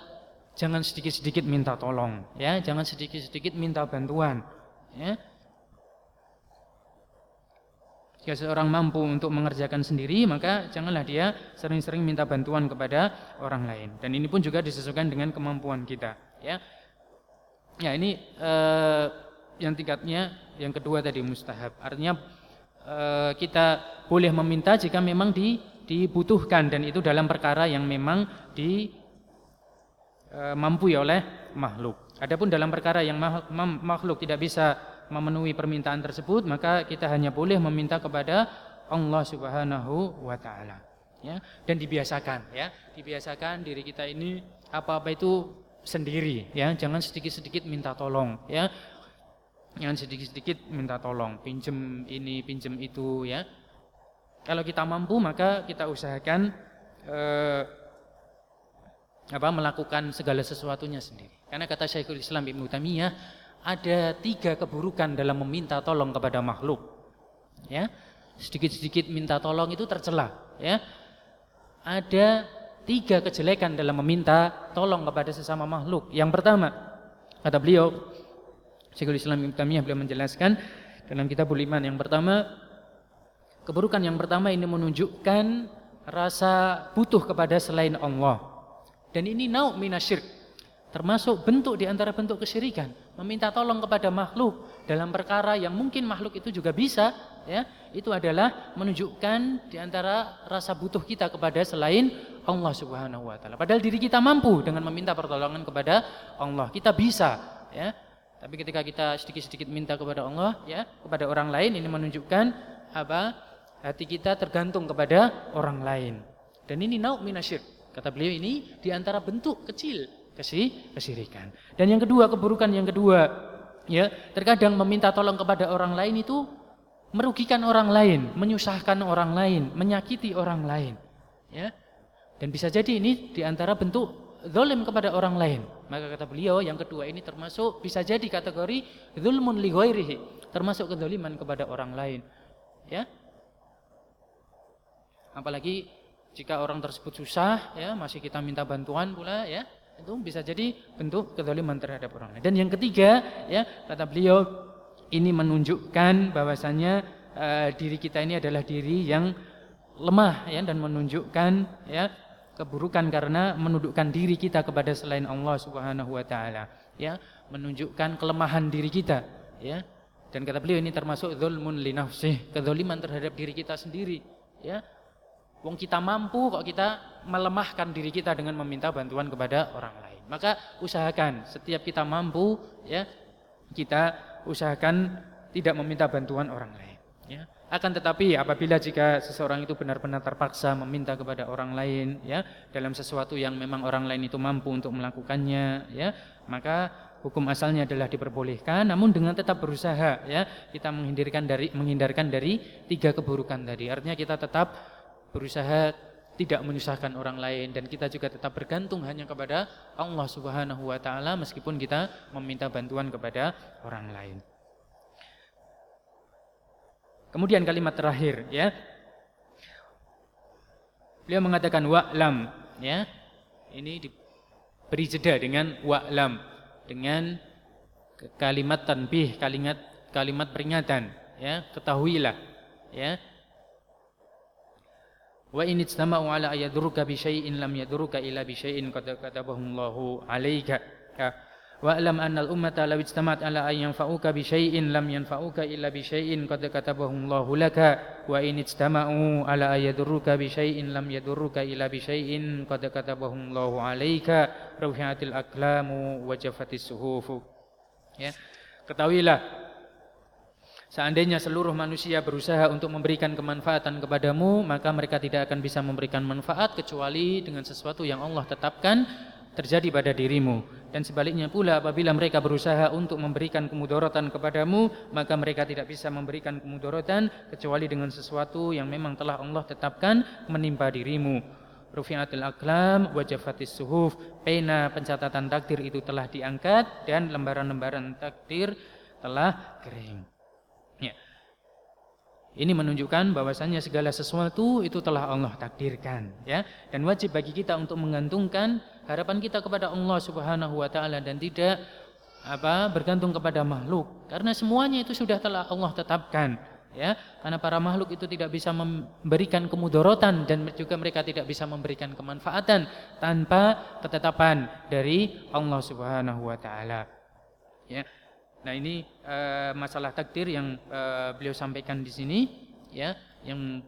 jangan sedikit-sedikit minta tolong, ya, jangan sedikit-sedikit minta bantuan, ya. Jika seorang mampu untuk mengerjakan sendiri, maka janganlah dia sering-sering minta bantuan kepada orang lain. Dan ini pun juga disesuaikan dengan kemampuan kita, ya. Ya, ini eh, yang tingkatnya yang kedua tadi mustahab. Artinya eh, kita boleh meminta jika memang di, dibutuhkan dan itu dalam perkara yang memang di e, mampu ya oleh makhluk. Adapun dalam perkara yang makhluk tidak bisa memenuhi permintaan tersebut, maka kita hanya boleh meminta kepada Allah Subhanahu wa taala. Ya, dan dibiasakan ya, dibiasakan diri kita ini apa-apa itu sendiri ya, jangan sedikit-sedikit minta tolong ya. Jangan sedikit-sedikit minta tolong, pinjem ini, pinjem itu ya. Kalau kita mampu maka kita usahakan eh, apa melakukan segala sesuatunya sendiri. Karena kata Syekhul Islam Ibnu Taimiyah ada tiga keburukan dalam meminta tolong kepada makhluk. Ya, sedikit-sedikit minta tolong itu tercela. Ya, ada tiga kejelekan dalam meminta tolong kepada sesama makhluk. Yang pertama, kata beliau, Syekhul Islam Ibnu Taimiyah beliau menjelaskan dalam kitab Iman yang pertama, keburukan yang pertama ini menunjukkan rasa butuh kepada selain Allah. Dan ini nau minasyirk termasuk bentuk di antara bentuk kesyirikan meminta tolong kepada makhluk dalam perkara yang mungkin makhluk itu juga bisa ya itu adalah menunjukkan di antara rasa butuh kita kepada selain Allah Subhanahu wa taala. Padahal diri kita mampu dengan meminta pertolongan kepada Allah. Kita bisa ya. Tapi ketika kita sedikit-sedikit minta kepada Allah ya kepada orang lain ini menunjukkan apa? Hati kita tergantung kepada orang lain. Dan ini nau minasyir kata beliau ini di antara bentuk kecil kesyirikan. Dan yang kedua, keburukan yang kedua, ya, terkadang meminta tolong kepada orang lain itu merugikan orang lain, menyusahkan orang lain, menyakiti orang lain, ya. Dan bisa jadi ini di antara bentuk zalim kepada orang lain. Maka kata beliau yang kedua ini termasuk bisa jadi kategori zulmun li ghairihi, termasuk kezaliman kepada orang lain. Ya. Apalagi jika orang tersebut susah ya, masih kita minta bantuan pula ya itu bisa jadi bentuk kezaliman terhadap orang lain. Dan yang ketiga, ya kata beliau ini menunjukkan bahwasannya uh, diri kita ini adalah diri yang lemah ya dan menunjukkan ya keburukan karena menundukkan diri kita kepada selain Allah Subhanahu wa taala ya menunjukkan kelemahan diri kita ya dan kata beliau ini termasuk zulmun li kezaliman terhadap diri kita sendiri ya Wong kita mampu kok kita melemahkan diri kita dengan meminta bantuan kepada orang lain. Maka usahakan setiap kita mampu ya kita usahakan tidak meminta bantuan orang lain ya. Akan tetapi apabila jika seseorang itu benar-benar terpaksa meminta kepada orang lain ya dalam sesuatu yang memang orang lain itu mampu untuk melakukannya ya, maka hukum asalnya adalah diperbolehkan namun dengan tetap berusaha ya kita menghindarkan dari menghindarkan dari tiga keburukan tadi. Artinya kita tetap berusaha tidak menyusahkan orang lain dan kita juga tetap bergantung hanya kepada Allah Subhanahu wa taala meskipun kita meminta bantuan kepada orang lain. Kemudian kalimat terakhir ya. Beliau mengatakan wa'lam ya. Ini diberi jeda dengan wa'lam dengan kalimat tanbih, kalimat kalimat peringatan ya, ketahuilah ya Wa in ijtama'u ala ayadruka bi syai'in lam yadruka illa bi syai'in qad katabahu Allahu 'alaika. Wa alam anna al-ummata law ijtama'at ala an yanfa'uka bi syai'in lam yanfa'uka illa bi syai'in qad katabahu Allahu laka. Wa in ijtama'u ala ayadruka bi syai'in lam yadruka illa bi syai'in qad katabahu Allahu 'alaika. Rufi'atil aqlamu wa jafatis suhuf. Ya. Ketahuilah Seandainya seluruh manusia berusaha untuk memberikan kemanfaatan kepadamu, maka mereka tidak akan bisa memberikan manfaat kecuali dengan sesuatu yang Allah tetapkan terjadi pada dirimu. Dan sebaliknya pula apabila mereka berusaha untuk memberikan kemudorotan kepadamu, maka mereka tidak bisa memberikan kemudorotan kecuali dengan sesuatu yang memang telah Allah tetapkan menimpa dirimu. Rufi'atul aklam wajafatis suhuf Pena pencatatan takdir itu telah diangkat Dan lembaran-lembaran takdir telah kering ini menunjukkan bahwasannya segala sesuatu itu telah Allah takdirkan, ya. Dan wajib bagi kita untuk menggantungkan harapan kita kepada Allah Subhanahu wa taala dan tidak apa bergantung kepada makhluk. Karena semuanya itu sudah telah Allah tetapkan, ya. Karena para makhluk itu tidak bisa memberikan kemudorotan dan juga mereka tidak bisa memberikan kemanfaatan tanpa ketetapan dari Allah Subhanahu wa taala. Ya. Nah ini uh, masalah takdir yang uh, beliau sampaikan di sini, ya, yang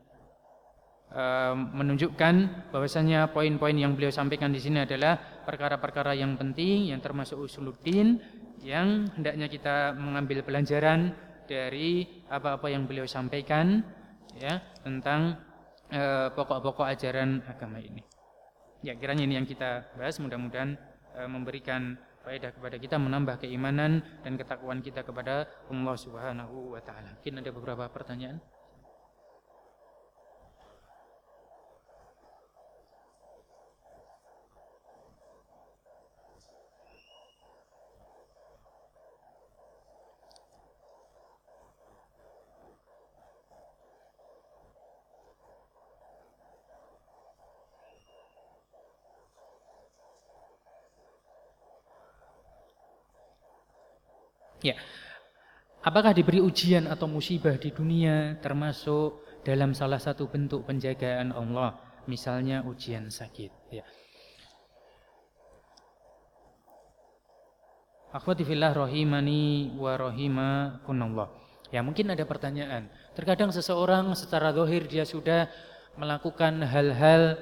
uh, menunjukkan bahwasanya poin-poin yang beliau sampaikan di sini adalah perkara-perkara yang penting yang termasuk usuluddin, yang hendaknya kita mengambil pelajaran dari apa-apa yang beliau sampaikan ya tentang pokok-pokok ajaran agama ini. Ya, kiranya ini yang kita bahas mudah-mudahan memberikan faedah kepada kita menambah keimanan dan ketakwaan kita kepada Allah Subhanahu wa taala. Mungkin ada beberapa pertanyaan. Ya. Apakah diberi ujian atau musibah di dunia termasuk dalam salah satu bentuk penjagaan Allah, misalnya ujian sakit, ya. Akhwati fillah rahimani wa rahimakunallah. Ya, mungkin ada pertanyaan. Terkadang seseorang secara zahir dia sudah melakukan hal-hal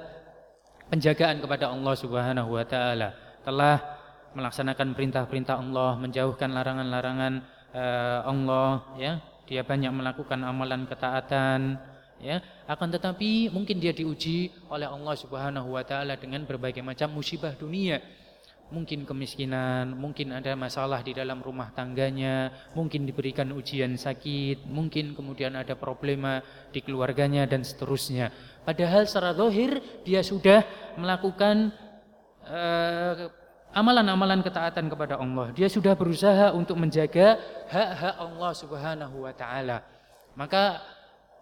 penjagaan kepada Allah Subhanahu wa taala. Telah melaksanakan perintah-perintah Allah, menjauhkan larangan-larangan uh, Allah, ya. Dia banyak melakukan amalan ketaatan, ya. Akan tetapi mungkin dia diuji oleh Allah Subhanahu wa taala dengan berbagai macam musibah dunia. Mungkin kemiskinan, mungkin ada masalah di dalam rumah tangganya, mungkin diberikan ujian sakit, mungkin kemudian ada problema di keluarganya dan seterusnya. Padahal secara zahir dia sudah melakukan uh, amalan-amalan ketaatan kepada Allah. Dia sudah berusaha untuk menjaga hak-hak Allah Subhanahu wa taala. Maka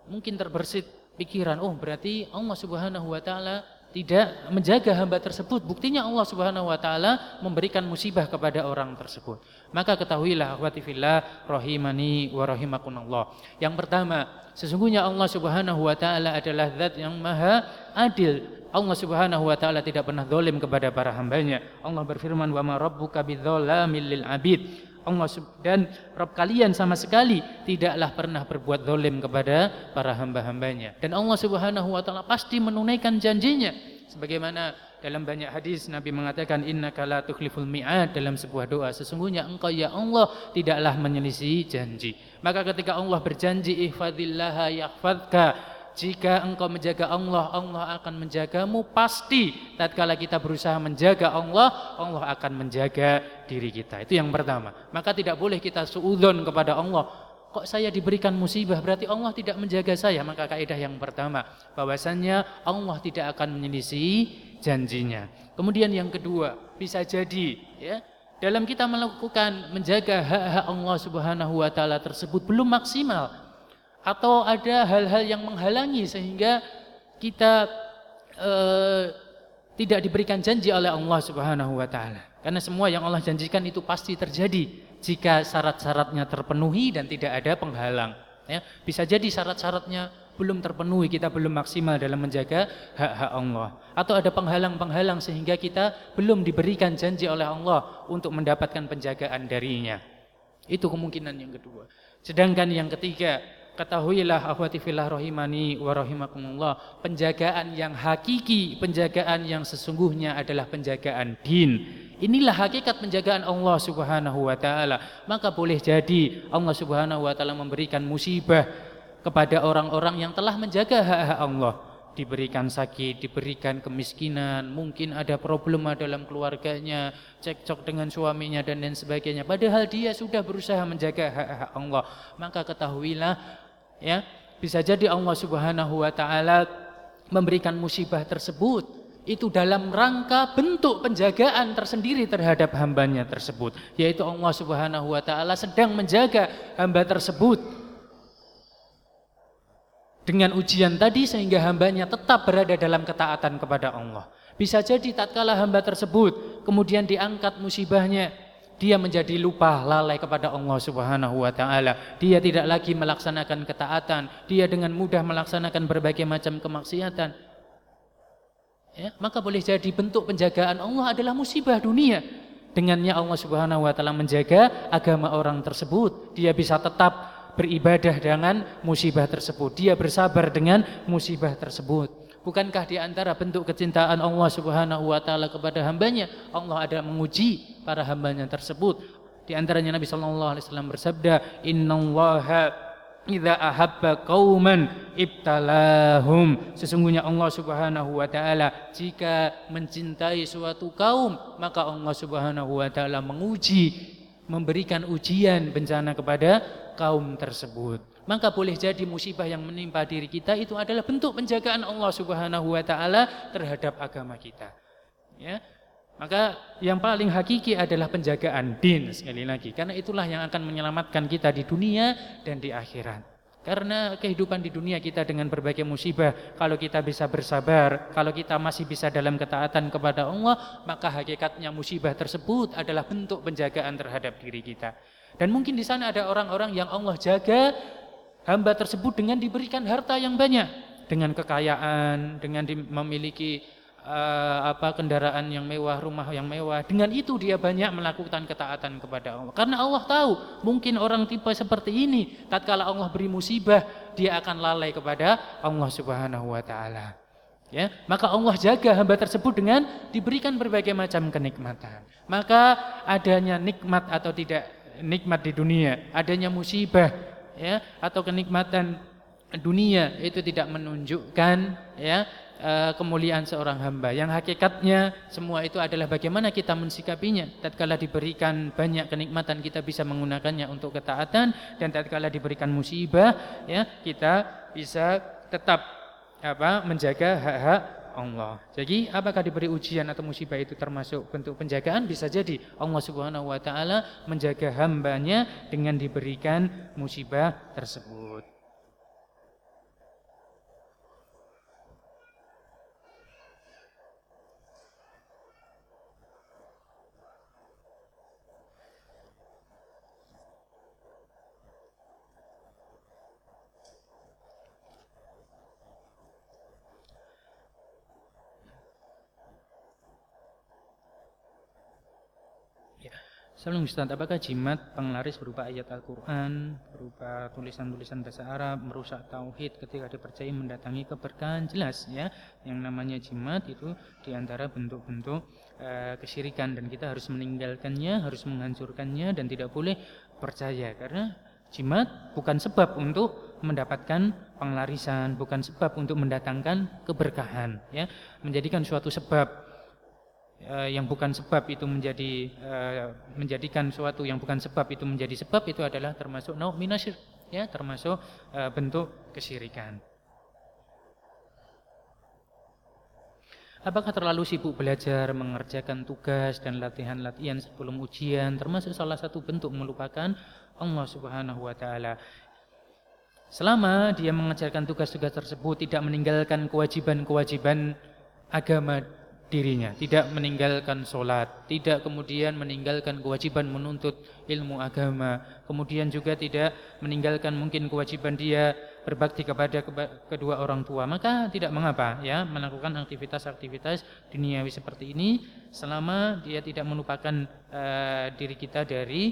mungkin terbersit pikiran, oh berarti Allah Subhanahu wa taala tidak menjaga hamba tersebut. Buktinya Allah Subhanahu wa taala memberikan musibah kepada orang tersebut. Maka ketahuilah akhwati fillah rahimani wa rahimakunallah. Yang pertama, sesungguhnya Allah Subhanahu wa taala adalah zat yang maha adil. Allah Subhanahu wa taala tidak pernah zalim kepada para hambanya. Allah berfirman, "Wa ma rabbuka bidzalamil lil abid." Allah dan Rabb kalian sama sekali tidaklah pernah berbuat zalim kepada para hamba-hambanya. Dan Allah Subhanahu wa taala pasti menunaikan janjinya. Sebagaimana dalam banyak hadis Nabi mengatakan innaka la tukhliful mi'ad dalam sebuah doa. Sesungguhnya engkau ya Allah tidaklah menyelisih janji. Maka ketika Allah berjanji ihfadillaha yahfadka jika engkau menjaga Allah, Allah akan menjagamu pasti. Tatkala kita berusaha menjaga Allah, Allah akan menjaga diri kita. Itu yang pertama. Maka tidak boleh kita suudzon kepada Allah. Kok saya diberikan musibah berarti Allah tidak menjaga saya? Maka kaidah yang pertama, bahwasannya Allah tidak akan menyelisih janjinya. Kemudian yang kedua, bisa jadi ya, dalam kita melakukan menjaga hak-hak Allah Subhanahu wa taala tersebut belum maksimal atau ada hal-hal yang menghalangi sehingga kita uh, tidak diberikan janji oleh Allah Subhanahu wa taala. Karena semua yang Allah janjikan itu pasti terjadi jika syarat-syaratnya terpenuhi dan tidak ada penghalang. Ya, bisa jadi syarat-syaratnya belum terpenuhi, kita belum maksimal dalam menjaga hak-hak Allah. Atau ada penghalang-penghalang sehingga kita belum diberikan janji oleh Allah untuk mendapatkan penjagaan darinya. Itu kemungkinan yang kedua. Sedangkan yang ketiga, Ketahuilah akhwati fillah rahimani wa rahimakumullah, penjagaan yang hakiki, penjagaan yang sesungguhnya adalah penjagaan din. Inilah hakikat penjagaan Allah Subhanahu wa taala. Maka boleh jadi Allah Subhanahu wa taala memberikan musibah kepada orang-orang yang telah menjaga hak-hak Allah diberikan sakit, diberikan kemiskinan, mungkin ada problema dalam keluarganya, cekcok dengan suaminya dan lain sebagainya. Padahal dia sudah berusaha menjaga hak-hak Allah. Maka ketahuilah ya bisa jadi Allah Subhanahu wa taala memberikan musibah tersebut itu dalam rangka bentuk penjagaan tersendiri terhadap hambanya tersebut yaitu Allah Subhanahu wa taala sedang menjaga hamba tersebut dengan ujian tadi sehingga hambanya tetap berada dalam ketaatan kepada Allah. Bisa jadi tatkala hamba tersebut kemudian diangkat musibahnya dia menjadi lupa lalai kepada Allah Subhanahu wa taala. Dia tidak lagi melaksanakan ketaatan, dia dengan mudah melaksanakan berbagai macam kemaksiatan. Ya, maka boleh jadi bentuk penjagaan Allah adalah musibah dunia. Dengannya Allah Subhanahu wa taala menjaga agama orang tersebut, dia bisa tetap beribadah dengan musibah tersebut. Dia bersabar dengan musibah tersebut. Bukankah di antara bentuk kecintaan Allah Subhanahu wa taala kepada hambanya, Allah ada menguji para hambanya tersebut Di antaranya Nabi sallallahu alaihi wasallam bersabda, "Innallaha idza ahabba qauman ibtalahum." Sesungguhnya Allah Subhanahu wa taala jika mencintai suatu kaum, maka Allah Subhanahu wa taala menguji memberikan ujian bencana kepada kaum tersebut. Maka boleh jadi musibah yang menimpa diri kita itu adalah bentuk penjagaan Allah Subhanahu wa taala terhadap agama kita. Ya. Maka yang paling hakiki adalah penjagaan din sekali lagi karena itulah yang akan menyelamatkan kita di dunia dan di akhirat. Karena kehidupan di dunia kita dengan berbagai musibah, kalau kita bisa bersabar, kalau kita masih bisa dalam ketaatan kepada Allah, maka hakikatnya musibah tersebut adalah bentuk penjagaan terhadap diri kita. Dan mungkin di sana ada orang-orang yang Allah jaga hamba tersebut dengan diberikan harta yang banyak, dengan kekayaan, dengan memiliki uh, apa kendaraan yang mewah, rumah yang mewah. Dengan itu dia banyak melakukan ketaatan kepada Allah. Karena Allah tahu mungkin orang tipe seperti ini tatkala Allah beri musibah dia akan lalai kepada Allah Subhanahu wa taala. Ya, maka Allah jaga hamba tersebut dengan diberikan berbagai macam kenikmatan. Maka adanya nikmat atau tidak nikmat di dunia, adanya musibah ya atau kenikmatan dunia itu tidak menunjukkan ya uh, kemuliaan seorang hamba. Yang hakikatnya semua itu adalah bagaimana kita mensikapinya. Tatkala diberikan banyak kenikmatan kita bisa menggunakannya untuk ketaatan dan tatkala diberikan musibah ya kita bisa tetap apa menjaga hak-hak Allah. Jadi apakah diberi ujian atau musibah itu termasuk bentuk penjagaan? Bisa jadi Allah Subhanahu wa taala menjaga hambanya dengan diberikan musibah tersebut. Salam Ustaz, apakah jimat penglaris berupa ayat Al-Quran, berupa tulisan-tulisan bahasa Arab, merusak tauhid ketika dipercayai mendatangi keberkahan? Jelas ya, yang namanya jimat itu di antara bentuk-bentuk e, kesyirikan. Dan kita harus meninggalkannya, harus menghancurkannya dan tidak boleh percaya. Karena jimat bukan sebab untuk mendapatkan penglarisan, bukan sebab untuk mendatangkan keberkahan ya, menjadikan suatu sebab Eh, yang bukan sebab itu menjadi uh, menjadikan suatu yang bukan sebab itu menjadi sebab itu adalah termasuk nau minasyir ya termasuk uh, bentuk kesyirikan. Apakah terlalu sibuk belajar, mengerjakan tugas dan latihan-latihan sebelum ujian termasuk salah satu bentuk melupakan Allah Subhanahu wa taala. Selama dia mengerjakan tugas-tugas tersebut tidak meninggalkan kewajiban-kewajiban agama dirinya, tidak meninggalkan sholat, tidak kemudian meninggalkan kewajiban menuntut ilmu agama, kemudian juga tidak meninggalkan mungkin kewajiban dia berbakti kepada kedua orang tua, maka tidak mengapa ya melakukan aktivitas-aktivitas duniawi seperti ini selama dia tidak melupakan uh, diri kita dari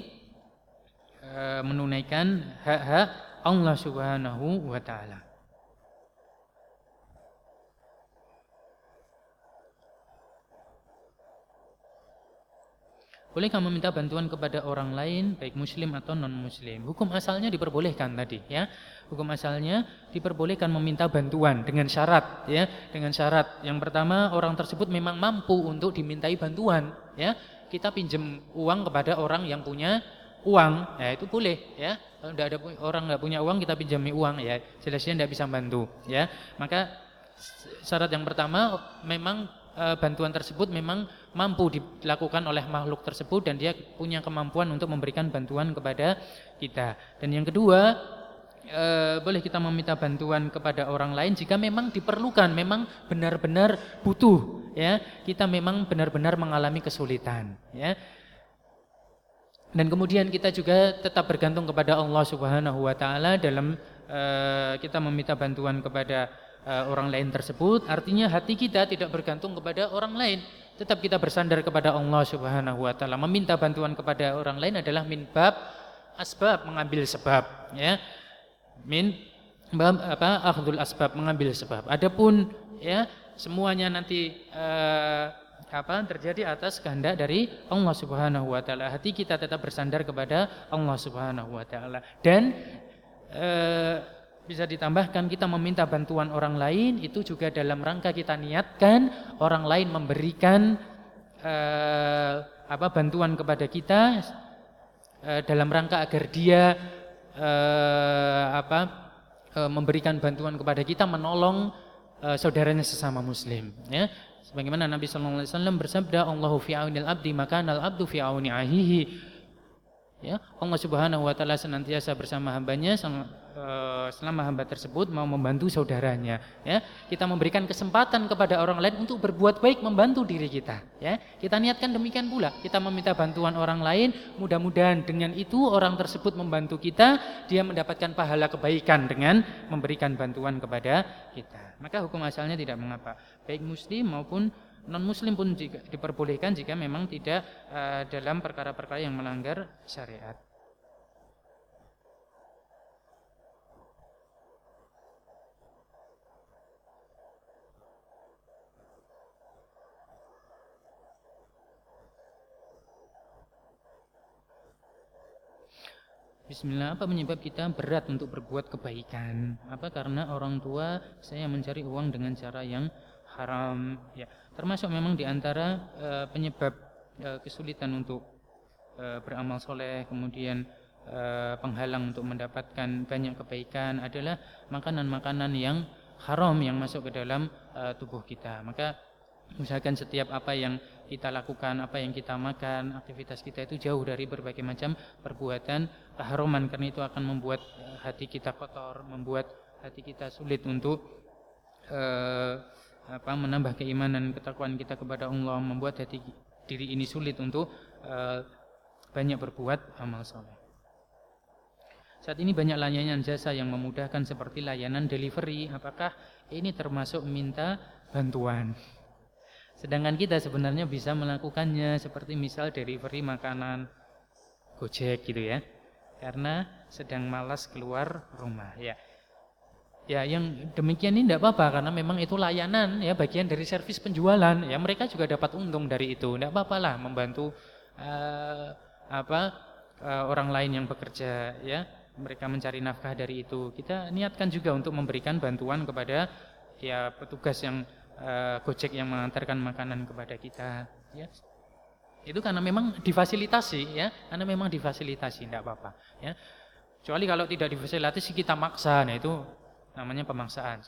uh, menunaikan hak-hak Allah Subhanahu wa taala. Bolehkah meminta bantuan kepada orang lain baik muslim atau non muslim? Hukum asalnya diperbolehkan tadi ya. Hukum asalnya diperbolehkan meminta bantuan dengan syarat ya, dengan syarat yang pertama orang tersebut memang mampu untuk dimintai bantuan ya. Kita pinjam uang kepada orang yang punya uang, ya itu boleh ya. Kalau tidak ada orang nggak punya uang kita pinjami uang ya, jelasnya tidak bisa bantu ya. Maka syarat yang pertama memang e, bantuan tersebut memang mampu dilakukan oleh makhluk tersebut dan dia punya kemampuan untuk memberikan bantuan kepada kita. Dan yang kedua, e, boleh kita meminta bantuan kepada orang lain jika memang diperlukan, memang benar-benar butuh, ya. Kita memang benar-benar mengalami kesulitan, ya. Dan kemudian kita juga tetap bergantung kepada Allah Subhanahu wa taala dalam e, kita meminta bantuan kepada e, orang lain tersebut, artinya hati kita tidak bergantung kepada orang lain tetap kita bersandar kepada Allah Subhanahu wa taala. Meminta bantuan kepada orang lain adalah min bab asbab mengambil sebab ya. Min bab apa akhdul asbab mengambil sebab. Adapun ya semuanya nanti uh, apa terjadi atas kehendak dari Allah Subhanahu wa taala. Hati kita tetap bersandar kepada Allah Subhanahu wa taala. Dan e, bisa ditambahkan kita meminta bantuan orang lain itu juga dalam rangka kita niatkan orang lain memberikan e, apa bantuan kepada kita e, dalam rangka agar dia e, apa e, memberikan bantuan kepada kita menolong e, saudaranya sesama muslim ya Sebagaimana Nabi sallallahu alaihi wasallam bersabda, "Allahu fi aunil abdi, maka al abdu fi auni ahihi." Ya, Allah Subhanahu wa taala senantiasa bersama hambanya eh, selama hamba tersebut mau membantu saudaranya, ya. Kita memberikan kesempatan kepada orang lain untuk berbuat baik membantu diri kita, ya. Kita niatkan demikian pula. Kita meminta bantuan orang lain, mudah-mudahan dengan itu orang tersebut membantu kita, dia mendapatkan pahala kebaikan dengan memberikan bantuan kepada kita. Maka hukum asalnya tidak mengapa baik muslim maupun non muslim pun diperbolehkan jika memang tidak uh, dalam perkara-perkara yang melanggar syariat. Bismillah, apa penyebab kita berat untuk berbuat kebaikan? Apa karena orang tua saya mencari uang dengan cara yang haram ya termasuk memang di antara e, eh, penyebab e, kesulitan untuk e, beramal soleh kemudian e, penghalang untuk mendapatkan banyak kebaikan adalah makanan-makanan yang haram yang masuk ke dalam e, tubuh kita maka usahakan setiap apa yang kita lakukan, apa yang kita makan, aktivitas kita itu jauh dari berbagai macam perbuatan keharuman karena itu akan membuat hati kita kotor, membuat hati kita sulit untuk apa menambah keimanan ketakwaan kita kepada Allah membuat hati diri ini sulit untuk uh, banyak berbuat amal soleh. Saat ini banyak layanan jasa yang memudahkan seperti layanan delivery. Apakah ini termasuk minta bantuan? Sedangkan kita sebenarnya bisa melakukannya seperti misal delivery makanan Gojek gitu ya. Karena sedang malas keluar rumah ya. Ya, yang demikian ini tidak apa-apa karena memang itu layanan ya bagian dari servis penjualan. Ya, mereka juga dapat untung dari itu. Tidak apa-apa lah membantu uh, apa uh, orang lain yang bekerja ya. Mereka mencari nafkah dari itu. Kita niatkan juga untuk memberikan bantuan kepada ya petugas yang uh, Gojek yang mengantarkan makanan kepada kita ya. Itu karena memang difasilitasi ya, karena memang difasilitasi tidak apa-apa ya. Kecuali kalau tidak difasilitasi kita maksa, nah itu namanya pemaksaan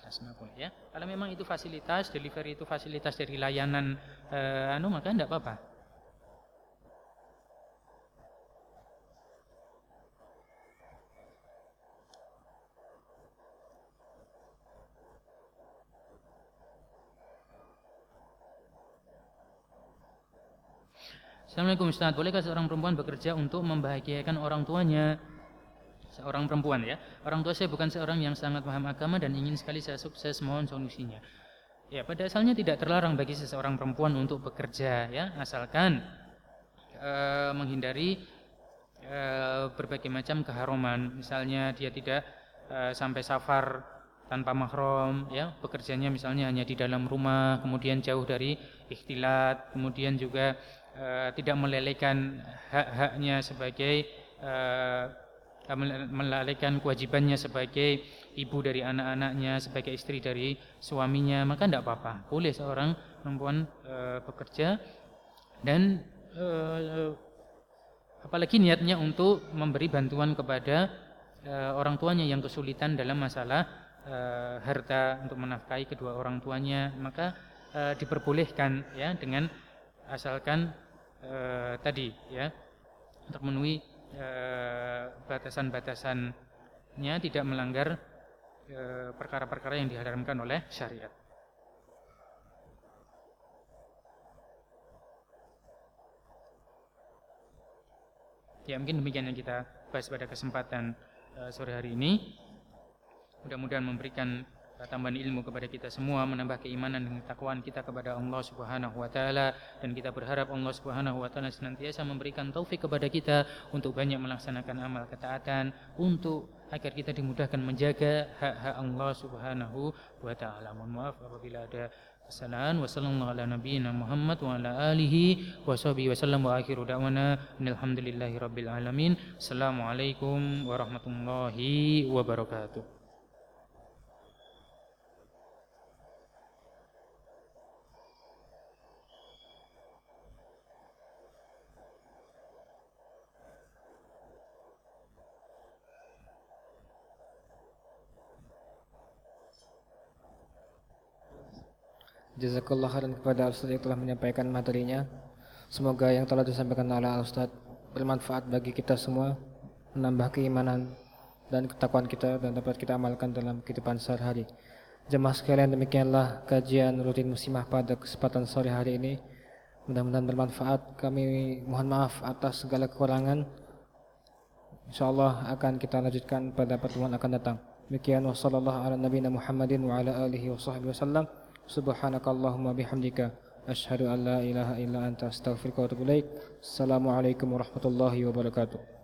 ya kalau memang itu fasilitas delivery itu fasilitas dari layanan eh, anu maka tidak apa-apa Assalamualaikum Ustaz, bolehkah seorang perempuan bekerja untuk membahagiakan orang tuanya seorang perempuan ya. Orang tua saya bukan seorang yang sangat paham agama dan ingin sekali saya sukses, mohon solusinya. Ya, pada asalnya tidak terlarang bagi seseorang perempuan untuk bekerja ya, asalkan e, menghindari e, berbagai macam keharuman. Misalnya dia tidak e, sampai safar tanpa mahram ya, bekerjanya misalnya hanya di dalam rumah, kemudian jauh dari ikhtilat, kemudian juga e, tidak melelekan hak-haknya sebagai e, melalaikan kewajibannya sebagai ibu dari anak-anaknya, sebagai istri dari suaminya, maka tidak apa-apa. Boleh seorang perempuan e, bekerja dan e, apalagi niatnya untuk memberi bantuan kepada e, orang tuanya yang kesulitan dalam masalah e, harta untuk menafkahi kedua orang tuanya, maka e, diperbolehkan ya dengan asalkan e, tadi ya untuk memenuhi Eh, batasan-batasannya tidak melanggar eh, perkara-perkara yang diharamkan oleh syariat. Ya mungkin demikian yang kita bahas pada kesempatan uh, sore hari ini. Mudah-mudahan memberikan tambahan ilmu kepada kita semua, menambah keimanan dan ketakwaan kita kepada Allah Subhanahu wa taala. Dan kita berharap Allah Subhanahu wa taala senantiasa memberikan taufik kepada kita untuk banyak melaksanakan amal ketaatan untuk agar kita dimudahkan menjaga hak-hak Allah Subhanahu wa taala. Mohon maaf apabila ada Assalamualaikum wasallallahu ala nabiyyina Muhammad wa warahmatullahi wabarakatuh. Jazakallah khairan kepada Ustaz yang telah menyampaikan materinya. Semoga yang telah disampaikan oleh Ustaz bermanfaat bagi kita semua, menambah keimanan dan ketakwaan kita dan dapat kita amalkan dalam kehidupan sehari-hari. Jemaah sekalian demikianlah kajian rutin muslimah pada kesempatan sore hari ini. Mudah-mudahan bermanfaat. Kami mohon maaf atas segala kekurangan. Insyaallah akan kita lanjutkan pada pertemuan akan datang. Demikian wasallallahu ala nabiyina Muhammadin wa ala alihi wa sahbihi wasallam. Subhanakallahumma bihamdika asyhadu an la ilaha illa anta astaghfiruka wa atubu. Assalamualaikum warahmatullahi wabarakatuh.